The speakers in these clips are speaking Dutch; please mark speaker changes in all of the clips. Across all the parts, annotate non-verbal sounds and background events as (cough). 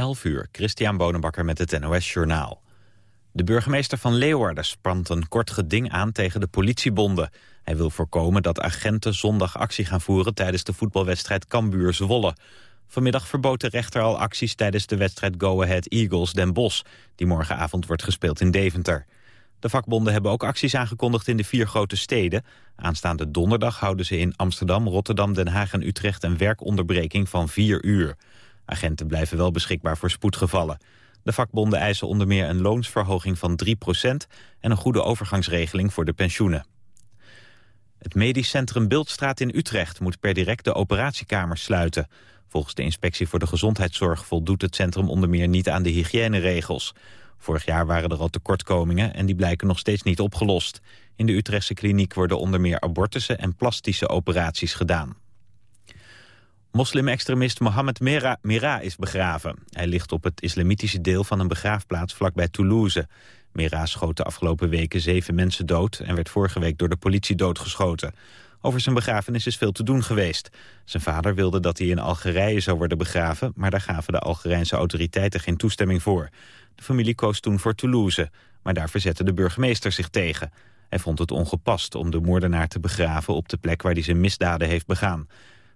Speaker 1: 11 uur, Christian Bonenbakker met het NOS Journaal. De burgemeester van Leeuwarden spant een kort geding aan tegen de politiebonden. Hij wil voorkomen dat agenten zondag actie gaan voeren... tijdens de voetbalwedstrijd Cambuur-Zwolle. Vanmiddag verbood de rechter al acties tijdens de wedstrijd Go Ahead Eagles Den Bosch... die morgenavond wordt gespeeld in Deventer. De vakbonden hebben ook acties aangekondigd in de vier grote steden. Aanstaande donderdag houden ze in Amsterdam, Rotterdam, Den Haag en Utrecht... een werkonderbreking van vier uur. Agenten blijven wel beschikbaar voor spoedgevallen. De vakbonden eisen onder meer een loonsverhoging van 3% en een goede overgangsregeling voor de pensioenen. Het medisch centrum Beeldstraat in Utrecht moet per direct de operatiekamers sluiten. Volgens de inspectie voor de gezondheidszorg voldoet het centrum onder meer niet aan de hygiëneregels. Vorig jaar waren er al tekortkomingen en die blijken nog steeds niet opgelost. In de Utrechtse kliniek worden onder meer abortussen en plastische operaties gedaan. Moslim-extremist Mohammed Mera, Mera is begraven. Hij ligt op het islamitische deel van een begraafplaats vlakbij Toulouse. Mera schoot de afgelopen weken zeven mensen dood... en werd vorige week door de politie doodgeschoten. Over zijn begrafenis is veel te doen geweest. Zijn vader wilde dat hij in Algerije zou worden begraven... maar daar gaven de Algerijnse autoriteiten geen toestemming voor. De familie koos toen voor Toulouse, maar daar verzette de burgemeester zich tegen. Hij vond het ongepast om de moordenaar te begraven... op de plek waar hij zijn misdaden heeft begaan.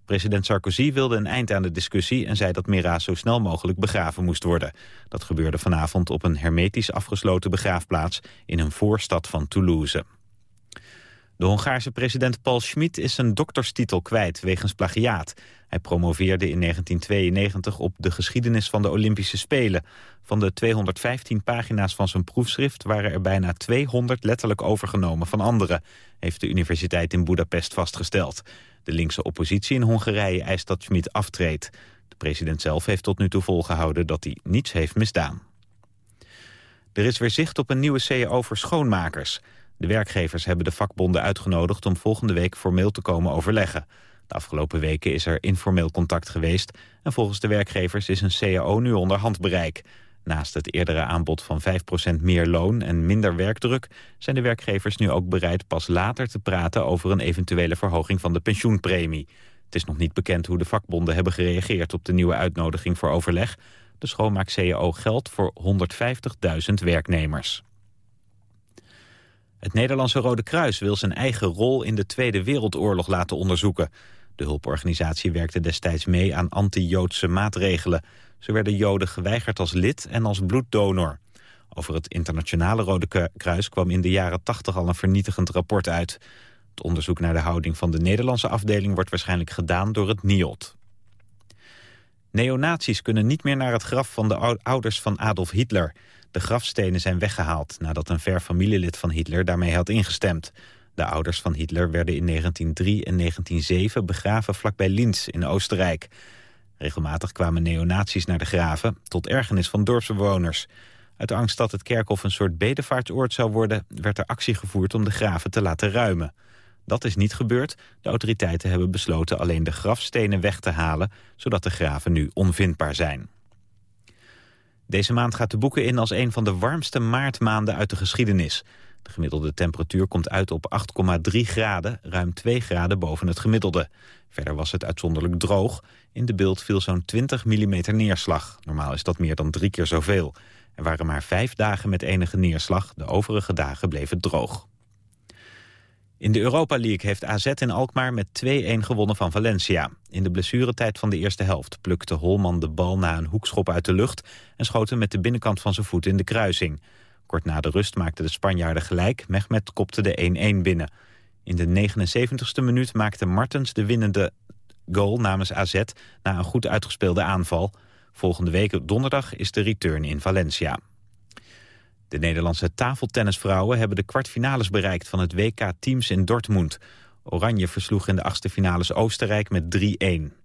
Speaker 1: President Sarkozy wilde een eind aan de discussie en zei dat Mera zo snel mogelijk begraven moest worden. Dat gebeurde vanavond op een hermetisch afgesloten begraafplaats in een voorstad van Toulouse. De Hongaarse president Paul Schmid is zijn dokterstitel kwijt wegens plagiaat. Hij promoveerde in 1992 op de geschiedenis van de Olympische Spelen. Van de 215 pagina's van zijn proefschrift waren er bijna 200 letterlijk overgenomen van anderen, heeft de universiteit in Budapest vastgesteld. De linkse oppositie in Hongarije eist dat Schmid aftreedt. De president zelf heeft tot nu toe volgehouden dat hij niets heeft misdaan. Er is weer zicht op een nieuwe CAO voor schoonmakers. De werkgevers hebben de vakbonden uitgenodigd om volgende week formeel te komen overleggen. De afgelopen weken is er informeel contact geweest... en volgens de werkgevers is een CAO nu onder handbereik. Naast het eerdere aanbod van 5% meer loon en minder werkdruk... zijn de werkgevers nu ook bereid pas later te praten... over een eventuele verhoging van de pensioenpremie. Het is nog niet bekend hoe de vakbonden hebben gereageerd... op de nieuwe uitnodiging voor overleg. De schoonmaak-CAO geldt voor 150.000 werknemers. Het Nederlandse Rode Kruis wil zijn eigen rol in de Tweede Wereldoorlog laten onderzoeken. De hulporganisatie werkte destijds mee aan anti-Joodse maatregelen. Ze werden Joden geweigerd als lid en als bloeddonor. Over het internationale Rode Kruis kwam in de jaren 80 al een vernietigend rapport uit. Het onderzoek naar de houding van de Nederlandse afdeling wordt waarschijnlijk gedaan door het NIOD. Neonazies kunnen niet meer naar het graf van de ouders van Adolf Hitler. De grafstenen zijn weggehaald nadat een ver familielid van Hitler daarmee had ingestemd. De ouders van Hitler werden in 1903 en 1907 begraven vlakbij Linz in Oostenrijk. Regelmatig kwamen neonazies naar de graven, tot ergernis van dorpsbewoners. Uit angst dat het kerkhof een soort bedevaartsoord zou worden... werd er actie gevoerd om de graven te laten ruimen. Dat is niet gebeurd. De autoriteiten hebben besloten alleen de grafstenen weg te halen... zodat de graven nu onvindbaar zijn. Deze maand gaat de boeken in als een van de warmste maartmaanden uit de geschiedenis. De gemiddelde temperatuur komt uit op 8,3 graden, ruim 2 graden boven het gemiddelde. Verder was het uitzonderlijk droog. In de beeld viel zo'n 20 mm neerslag. Normaal is dat meer dan drie keer zoveel. Er waren maar vijf dagen met enige neerslag. De overige dagen bleef het droog. In de Europa League heeft AZ in Alkmaar met 2-1 gewonnen van Valencia. In de blessuretijd van de eerste helft plukte Holman de bal na een hoekschop uit de lucht... en schoot hem met de binnenkant van zijn voet in de kruising. Kort na de rust maakten de Spanjaarden gelijk. Mehmet kopte de 1-1 binnen. In de 79ste minuut maakte Martens de winnende goal namens AZ... na een goed uitgespeelde aanval. Volgende week donderdag is de return in Valencia. De Nederlandse tafeltennisvrouwen hebben de kwartfinales bereikt van het WK Teams in Dortmund. Oranje versloeg in de achtste finales Oostenrijk met 3-1.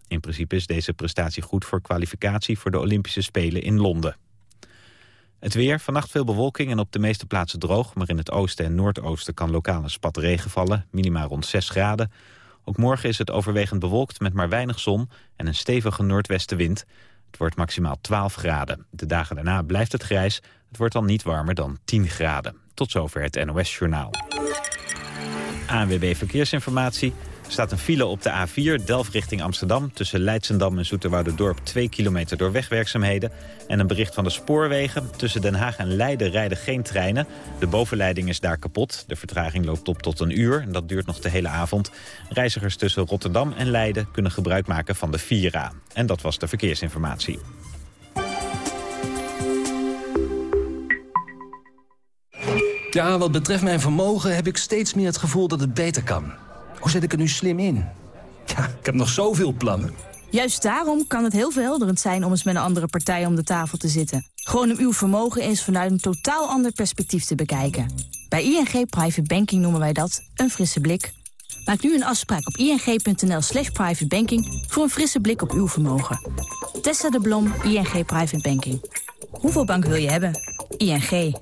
Speaker 1: In principe is deze prestatie goed voor kwalificatie voor de Olympische Spelen in Londen. Het weer, vannacht veel bewolking en op de meeste plaatsen droog... maar in het oosten en noordoosten kan lokaal een spat regen vallen, minimaal rond 6 graden. Ook morgen is het overwegend bewolkt met maar weinig zon en een stevige noordwestenwind. Het wordt maximaal 12 graden. De dagen daarna blijft het grijs. Het wordt dan niet warmer dan 10 graden. Tot zover het NOS-journaal. ANWB Verkeersinformatie. Er staat een file op de A4, Delft richting Amsterdam... tussen Leidsendam en Dorp 2 kilometer door wegwerkzaamheden. En een bericht van de spoorwegen. Tussen Den Haag en Leiden rijden geen treinen. De bovenleiding is daar kapot. De vertraging loopt op tot een uur en dat duurt nog de hele avond. Reizigers tussen Rotterdam en Leiden kunnen gebruik maken van de Vira. En dat was de verkeersinformatie.
Speaker 2: Ja, wat betreft mijn vermogen heb ik steeds meer het gevoel dat het beter kan. Hoe zet ik er nu slim in? Ja, ik heb nog zoveel plannen.
Speaker 3: Juist daarom kan het heel verhelderend zijn om eens met een andere partij om de tafel te zitten. Gewoon om uw vermogen eens vanuit een totaal ander perspectief te bekijken. Bij ING Private Banking noemen wij dat een frisse blik. Maak nu een afspraak op ing.nl slash privatebanking voor een frisse blik op uw vermogen. Tessa de Blom, ING Private Banking. Hoeveel bank wil je hebben? ING.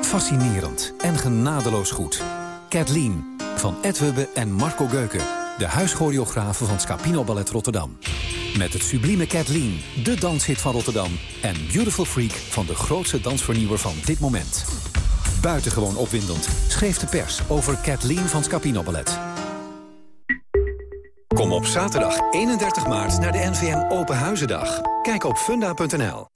Speaker 4: Fascinerend en genadeloos goed. Kathleen van Edwebbe en Marco Geuken. De huischoreografen van Scapino Ballet Rotterdam. Met het sublieme Kathleen, de danshit van Rotterdam. En Beautiful Freak van de grootste dansvernieuwer van dit moment. Buitengewoon opwindend schreef de pers over Kathleen van Scapino Ballet. Kom op zaterdag 31 maart naar de NVM Open Huizendag. Kijk op funda.nl.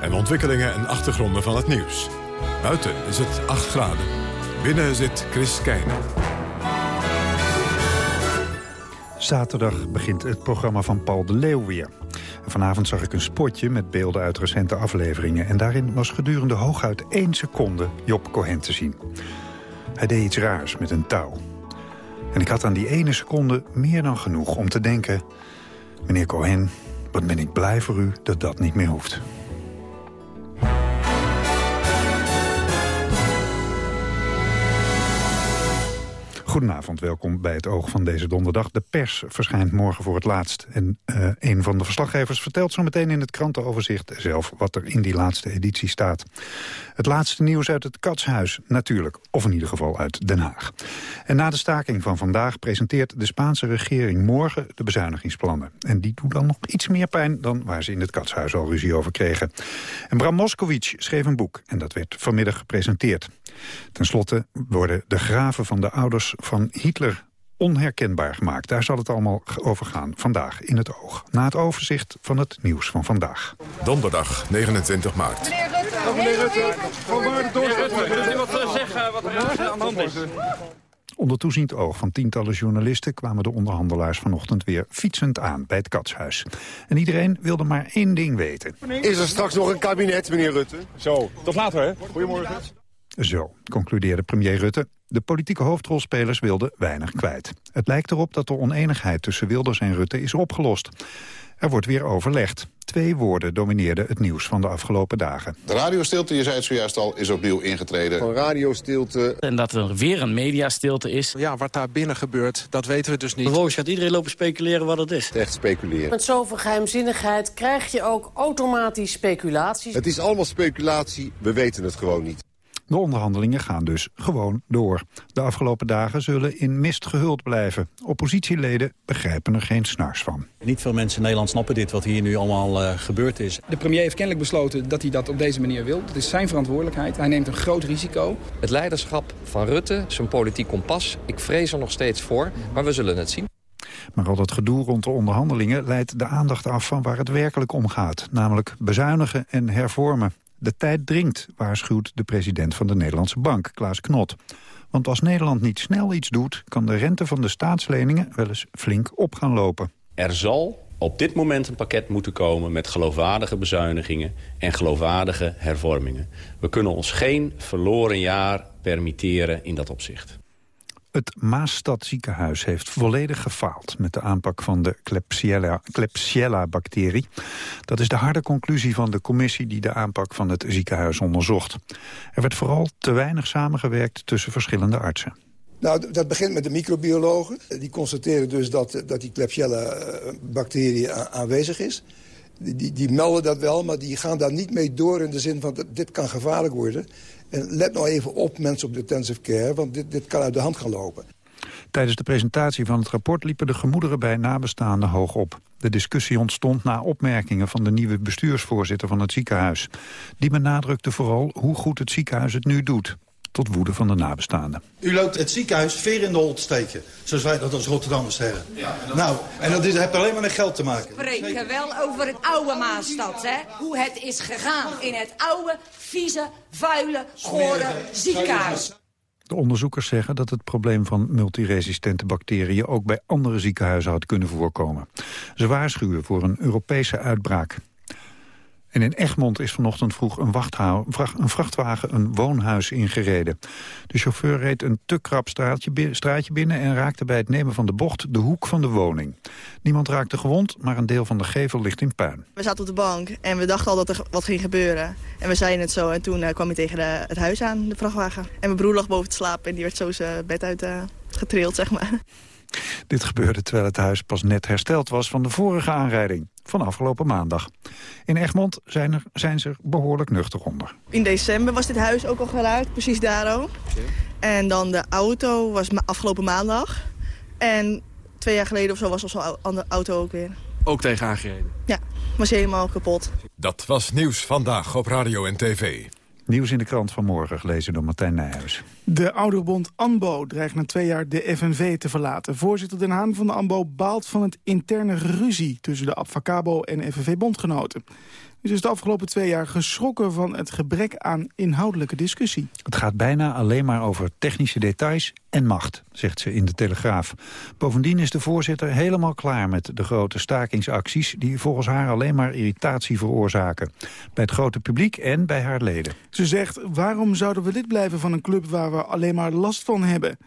Speaker 5: en ontwikkelingen en achtergronden van het nieuws. Buiten is het 8 graden. Binnen zit Chris Keijnen.
Speaker 6: Zaterdag begint het programma van Paul de Leeuw weer. vanavond zag ik een spotje met beelden uit recente afleveringen... en daarin was gedurende hooguit één seconde Job Cohen te zien. Hij deed iets raars met een touw. En ik had aan die ene seconde meer dan genoeg om te denken... meneer Cohen, wat ben ik blij voor u dat dat niet meer hoeft. Goedenavond, welkom bij het Oog van deze donderdag. De pers verschijnt morgen voor het laatst. En uh, een van de verslaggevers vertelt zo meteen in het krantenoverzicht zelf wat er in die laatste editie staat. Het laatste nieuws uit het Katshuis, natuurlijk. Of in ieder geval uit Den Haag. En na de staking van vandaag presenteert de Spaanse regering morgen de bezuinigingsplannen. En die doen dan nog iets meer pijn dan waar ze in het Katshuis al ruzie over kregen. En Bram Moskowitz schreef een boek en dat werd vanmiddag gepresenteerd. Ten slotte worden de graven van de ouders van Hitler onherkenbaar gemaakt. Daar zal het allemaal over gaan vandaag in het oog. Na het overzicht van het nieuws van vandaag.
Speaker 5: Donderdag 29 maart.
Speaker 7: Meneer Rutte, meneer Rutte, van waar u wat zeggen wat er aan de hand is?
Speaker 6: Onder toeziend oog van tientallen journalisten kwamen de onderhandelaars vanochtend weer fietsend aan bij het Katshuis. En iedereen wilde maar één ding weten.
Speaker 8: Is er straks nog een kabinet, meneer Rutte?
Speaker 7: Zo, tot later hè. Goedemorgen.
Speaker 6: Zo, concludeerde premier Rutte. De politieke hoofdrolspelers wilden weinig kwijt. Het lijkt erop dat de oneenigheid tussen Wilders en Rutte is opgelost. Er wordt weer overlegd. Twee woorden domineerden het nieuws van de afgelopen dagen.
Speaker 9: De radiostilte, je zei het zojuist al, is opnieuw ingetreden.
Speaker 8: Van radiostilte.
Speaker 10: En dat er weer een mediastilte is.
Speaker 11: Ja, wat daar binnen gebeurt, dat weten we dus niet.
Speaker 10: Vervolgens gaat iedereen lopen speculeren wat het is.
Speaker 8: Echt speculeren.
Speaker 12: Met zoveel geheimzinnigheid krijg je ook automatisch speculaties.
Speaker 8: Het is allemaal speculatie, we weten het gewoon niet.
Speaker 6: De onderhandelingen gaan dus gewoon door. De afgelopen dagen zullen in mist gehuld blijven. Oppositieleden begrijpen er geen snars van.
Speaker 13: Niet veel mensen in Nederland snappen dit, wat hier nu allemaal uh, gebeurd is.
Speaker 14: De premier heeft kennelijk besloten dat hij dat op deze manier wil. Dat is zijn verantwoordelijkheid. Hij neemt een groot risico.
Speaker 15: Het leiderschap van Rutte, zijn politiek kompas, ik vrees er nog steeds voor, maar we zullen het zien.
Speaker 6: Maar al dat gedoe rond de onderhandelingen leidt de aandacht af van waar het werkelijk om gaat. Namelijk bezuinigen en hervormen. De tijd dringt, waarschuwt de president van de Nederlandse Bank, Klaas Knot. Want als Nederland niet snel iets doet... kan de rente van de staatsleningen wel eens flink op gaan lopen.
Speaker 16: Er zal op dit moment een pakket moeten komen met geloofwaardige bezuinigingen en geloofwaardige hervormingen. We kunnen ons geen verloren jaar permitteren in dat opzicht.
Speaker 6: Het Maastad ziekenhuis heeft volledig gefaald met de aanpak van de Klebsiella-bacterie. Dat is de harde conclusie van de commissie die de aanpak van het ziekenhuis onderzocht. Er werd vooral te weinig samengewerkt tussen verschillende artsen.
Speaker 17: Nou, dat begint met de microbiologen. Die constateren dus dat, dat die Klebsiella-bacterie aanwezig is. Die, die, melden dat wel, maar die gaan daar niet mee door in de zin van... dit kan gevaarlijk worden. En let nou even op, mensen op de intensive care, want dit, dit kan uit de hand gaan lopen.
Speaker 6: Tijdens de presentatie van het rapport liepen de gemoederen bij nabestaanden hoog op. De discussie ontstond na opmerkingen van de nieuwe bestuursvoorzitter van het ziekenhuis. Die benadrukte vooral hoe goed het ziekenhuis het nu doet tot woede van de nabestaanden.
Speaker 18: U loopt het ziekenhuis veer in de hol te steken, zoals wij dat als Rotterdammers zeggen. Nou, en dat is, heeft alleen maar met geld te maken.
Speaker 19: We spreken wel over het oude Maastad, hè? Hoe het is gegaan in het oude, vieze, vuile, gore ziekenhuis.
Speaker 6: De onderzoekers zeggen dat het probleem van multiresistente bacteriën ook bij andere ziekenhuizen had kunnen voorkomen. Ze waarschuwen voor een Europese uitbraak. En in Egmond is vanochtend vroeg een, een vrachtwagen een woonhuis ingereden. De chauffeur reed een te krap straatje, binnen... en raakte bij het nemen van de bocht de hoek van de woning. Niemand raakte gewond, maar een deel van de gevel ligt in puin.
Speaker 20: We zaten op de bank en we dachten al dat er wat ging gebeuren. En we zeiden het zo en toen uh, kwam hij tegen het huis aan, de vrachtwagen. En mijn broer lag boven te slapen en die werd zo zijn bed uit uh, getrild, zeg maar.
Speaker 6: Dit gebeurde terwijl het huis pas net hersteld was van de vorige aanrijding van afgelopen maandag. In Egmond zijn, er, zijn ze er behoorlijk nuchter onder.
Speaker 20: In december was dit huis ook al geraakt, precies daar ook. En dan de auto was afgelopen maandag. En twee jaar geleden of zo was onze andere auto ook weer.
Speaker 11: Ook tegen aangereden?
Speaker 20: Ja, was helemaal kapot.
Speaker 5: Dat was Nieuws Vandaag op Radio en TV.
Speaker 6: Nieuws in de krant van morgen, gelezen door Martijn Nijhuis.
Speaker 21: De ouderbond ANBO dreigt na twee jaar de FNV te verlaten. Voorzitter Den Haan van de ANBO baalt van het interne ruzie... tussen de Abfacabo en FNV-bondgenoten. Dus is de afgelopen twee jaar geschrokken van het gebrek aan inhoudelijke discussie.
Speaker 6: Het gaat bijna alleen maar over technische details en macht, zegt ze in de Telegraaf. Bovendien is de voorzitter helemaal klaar met de grote stakingsacties... die volgens haar alleen maar irritatie veroorzaken. Bij het grote publiek en bij haar leden.
Speaker 21: Ze zegt, waarom zouden we lid blijven van een club waar we alleen maar last van hebben?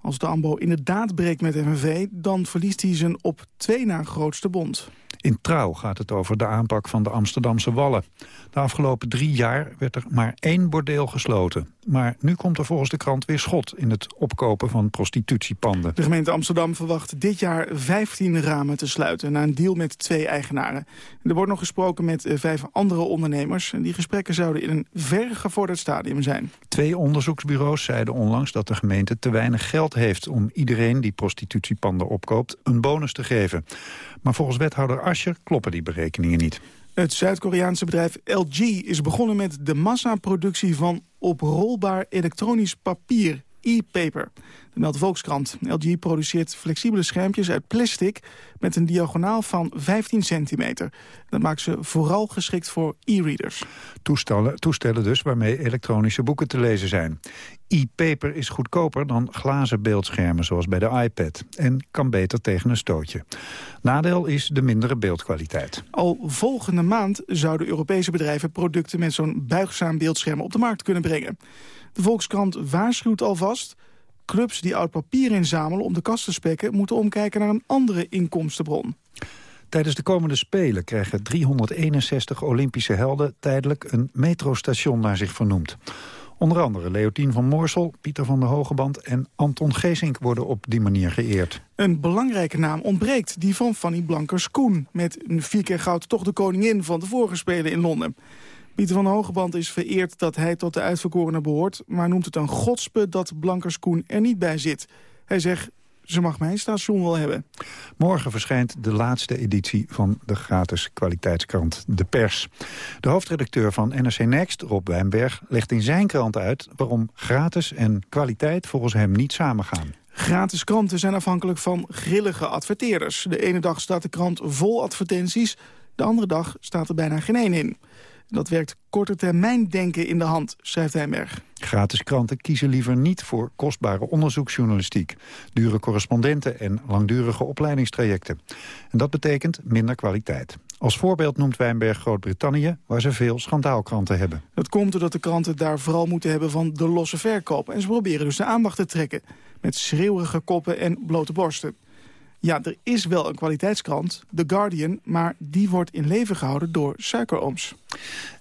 Speaker 21: Als de AMBO inderdaad breekt met FNV, dan verliest hij zijn op twee na grootste bond.
Speaker 6: In Trouw gaat het over de aanpak van de Amsterdamse Wallen. De afgelopen drie jaar werd er maar één bordeel gesloten. Maar nu komt er volgens de krant weer schot in het opkopen van prostitutiepanden.
Speaker 21: De gemeente Amsterdam verwacht dit jaar 15 ramen te sluiten... na een deal met twee eigenaren. Er wordt nog gesproken met eh, vijf andere ondernemers. En die gesprekken zouden in een vergevorderd stadium zijn.
Speaker 6: Twee onderzoeksbureaus zeiden onlangs dat de gemeente te weinig geld heeft... om iedereen die prostitutiepanden opkoopt een bonus te geven. Maar volgens wethouder Ascher kloppen die berekeningen niet.
Speaker 21: Het Zuid-Koreaanse bedrijf LG is begonnen met de massaproductie van oprolbaar elektronisch papier, e-paper. Meldt Volkskrant. LG produceert flexibele schermpjes uit plastic met een diagonaal van 15 centimeter. Dat maakt ze vooral geschikt voor e-readers.
Speaker 6: Toestellen, toestellen dus waarmee elektronische boeken te lezen zijn. E-paper is goedkoper dan glazen beeldschermen zoals bij de iPad... en kan beter tegen een stootje. Nadeel is de mindere beeldkwaliteit.
Speaker 21: Al volgende maand zouden Europese bedrijven producten... met zo'n buigzaam beeldscherm op de markt kunnen brengen. De Volkskrant waarschuwt alvast... clubs die oud papier inzamelen om de kast te spekken... moeten omkijken naar een andere inkomstenbron.
Speaker 6: Tijdens de komende Spelen krijgen 361 Olympische helden... tijdelijk een metrostation naar zich vernoemd. Onder andere Leotien van Moorsel, Pieter van der Hogeband en Anton Geesink worden op die manier geëerd.
Speaker 21: Een belangrijke naam ontbreekt, die van Fanny Blankers-Koen. Met een vier keer goud toch de koningin van de vorige Spelen in Londen. Pieter van Hogeband is vereerd dat hij tot de uitverkorenen behoort... maar noemt het een godspe dat Blankers-Koen er niet bij zit. Hij zegt, ze mag mijn station wel hebben.
Speaker 6: Morgen verschijnt de laatste editie van de gratis kwaliteitskrant De Pers. De hoofdredacteur van NRC Next, Rob Wijnberg, legt in zijn krant uit... waarom gratis en kwaliteit volgens hem niet samengaan.
Speaker 21: Gratis kranten zijn afhankelijk van grillige adverteerders. De ene dag staat de krant vol advertenties, de andere dag staat er bijna geen één in. Dat werkt korte termijn denken in de hand, schrijft Heimberg.
Speaker 6: Gratis kranten kiezen liever niet voor kostbare onderzoeksjournalistiek, dure correspondenten en langdurige opleidingstrajecten. En dat betekent minder kwaliteit. Als voorbeeld noemt Wijnberg Groot-Brittannië, waar ze veel schandaalkranten hebben.
Speaker 21: Dat komt doordat de kranten daar vooral moeten hebben van de losse verkoop. En ze proberen dus de aandacht te trekken. Met schreeuwige koppen en blote borsten. Ja, er is wel een kwaliteitskrant, The Guardian... maar die wordt in leven gehouden door suikerooms.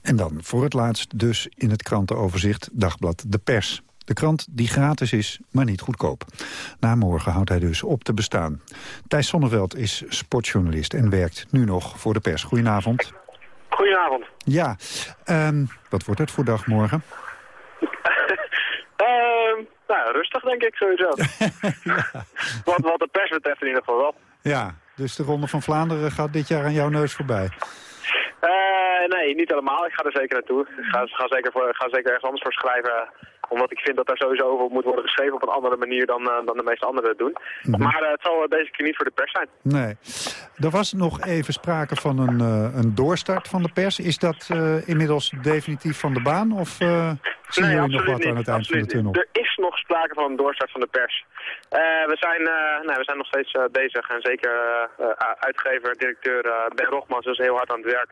Speaker 6: En dan voor het laatst dus in het krantenoverzicht Dagblad De Pers. De krant die gratis is, maar niet goedkoop. Na morgen houdt hij dus op te bestaan. Thijs Sonneveld is sportjournalist en werkt nu nog voor de pers. Goedenavond.
Speaker 22: Goedenavond.
Speaker 6: Ja, um, wat wordt het voor dag morgen?
Speaker 22: Nou, rustig denk ik sowieso. (laughs) (laughs) wat, wat de pers betreft in ieder geval wel.
Speaker 6: Ja, dus de Ronde van Vlaanderen gaat dit jaar aan jouw neus voorbij?
Speaker 22: Uh, nee, niet helemaal. Ik ga er zeker naartoe. Ik ga, ga, zeker, voor, ga zeker ergens anders voor schrijven omdat ik vind dat daar sowieso over moet worden geschreven op een andere manier dan, uh, dan de meeste anderen het doen. Mm -hmm. Maar uh, het zal deze keer niet voor de pers zijn.
Speaker 6: Nee. Er was nog even sprake van een, uh, een doorstart van de pers. Is dat inmiddels definitief van de baan? Of zien
Speaker 22: nee,
Speaker 6: jullie nog wat
Speaker 22: niet,
Speaker 6: aan het eind van de tunnel?
Speaker 22: Er is nog sprake van een doorstart van de pers. we, zijn, nee, we zijn nog steeds bezig en zeker uitgever, directeur Ben Rogmans is heel hard aan het werk.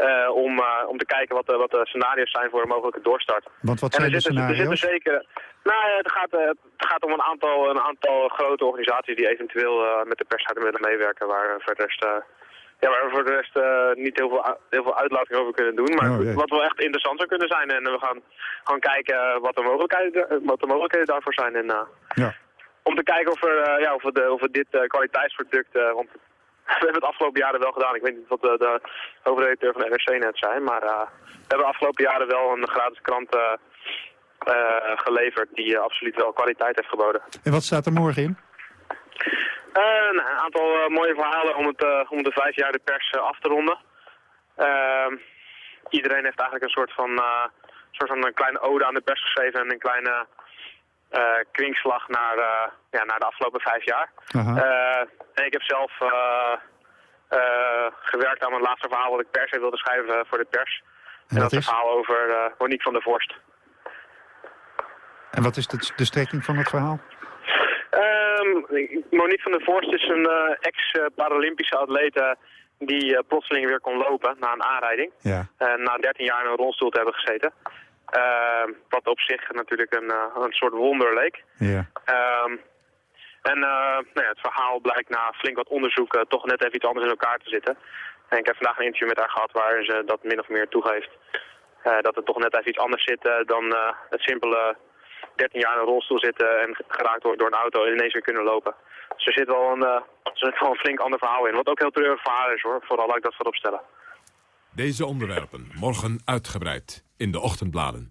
Speaker 22: Uh, om, uh, om te kijken wat, de, wat de scenario's zijn voor een mogelijke doorstart.
Speaker 6: Want wat zijn
Speaker 22: en er
Speaker 6: de
Speaker 22: zitten,
Speaker 6: scenario's?
Speaker 22: Er zitten zeker, nou, het, gaat, het gaat om een aantal, een aantal grote organisaties die eventueel met de pers willen meewerken. Waar voor de rest, ja, waar we voor de rest niet heel veel, heel veel uitlating over kunnen doen. Maar
Speaker 6: oh,
Speaker 22: wat wel echt interessant zou kunnen zijn. En we gaan gewoon kijken wat de mogelijkheden, wat de mogelijkheden daarvoor zijn. En,
Speaker 6: ja.
Speaker 22: Om te kijken of, er, ja, of, we, de, of we dit kwaliteitsproduct... want (laughs) we hebben het afgelopen jaren wel gedaan. Ik weet niet wat de, de hoofdredacteur van de NRC net zei, maar uh, we hebben de afgelopen jaren wel een gratis krant uh, uh, geleverd die absoluut wel kwaliteit heeft geboden.
Speaker 6: En wat staat er morgen in?
Speaker 22: Nou, een aantal mooie verhalen om, het, om de vijf jaar de pers af te ronden. Ehm, iedereen heeft eigenlijk een soort van, soort van een kleine ode aan de pers geschreven en een kleine... Uh, kwinkslag naar, uh, ja, naar de afgelopen vijf jaar. Uh, en ik heb zelf gewerkt aan mijn laatste verhaal wat ik per se wilde schrijven voor de pers. En, en dat is het verhaal over Monique van der Vorst.
Speaker 6: En wat is de, de strekking van het verhaal?
Speaker 22: Um, Monique van der Vorst is een ex-Paralympische atlete die plotseling weer kon lopen na een aanrijding.
Speaker 6: Ja.
Speaker 22: na 13 jaar in een rolstoel te hebben gezeten. Uh, wat op zich natuurlijk een, uh, een soort wonder leek.
Speaker 6: Ja.
Speaker 22: Um, en uh, nou ja, het verhaal blijkt na flink wat onderzoek toch net even iets anders in elkaar te zitten. En ik heb vandaag een interview met haar gehad waar ze dat min of meer toegeeft. dat het toch net even iets anders zit dan het simpele 13 jaar in een rolstoel zitten en geraakt wordt door een auto en ineens weer kunnen lopen. Dus er zit wel een, (laughs) er zit wel een flink ander verhaal in. Wat ook heel treurig verhaal is hoor, vooral laat ik dat voorop stellen.
Speaker 5: Deze onderwerpen morgen uitgebreid in de ochtendbladen.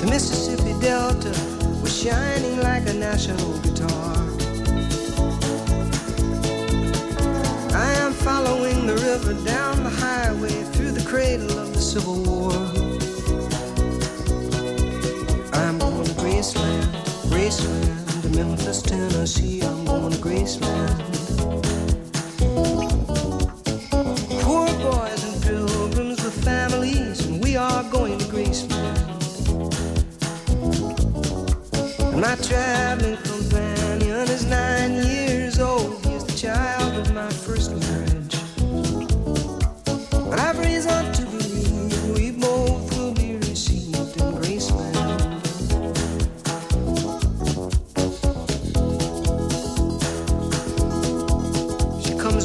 Speaker 23: The Mississippi Delta was shining like a national guitar. I am following the river down the highway through the cradle of the Civil War. I'm going to Graceland, Graceland, Memphis, Tennessee. I'm going to Graceland. Poor boys and pilgrims with families, and we are going to Graceland. And my traveling companion is nine years old. He is the child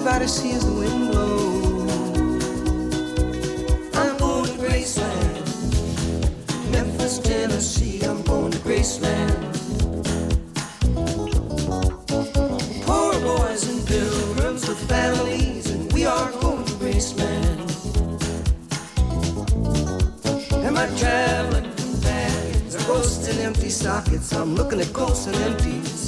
Speaker 23: Everybody sees the wind blow. I'm going to Graceland, Memphis, Tennessee. I'm going to Graceland. Poor boys and pilgrims with families, and we are going to Graceland. Am I traveling companions? Ghosts and empty sockets. I'm looking at ghosts and empties.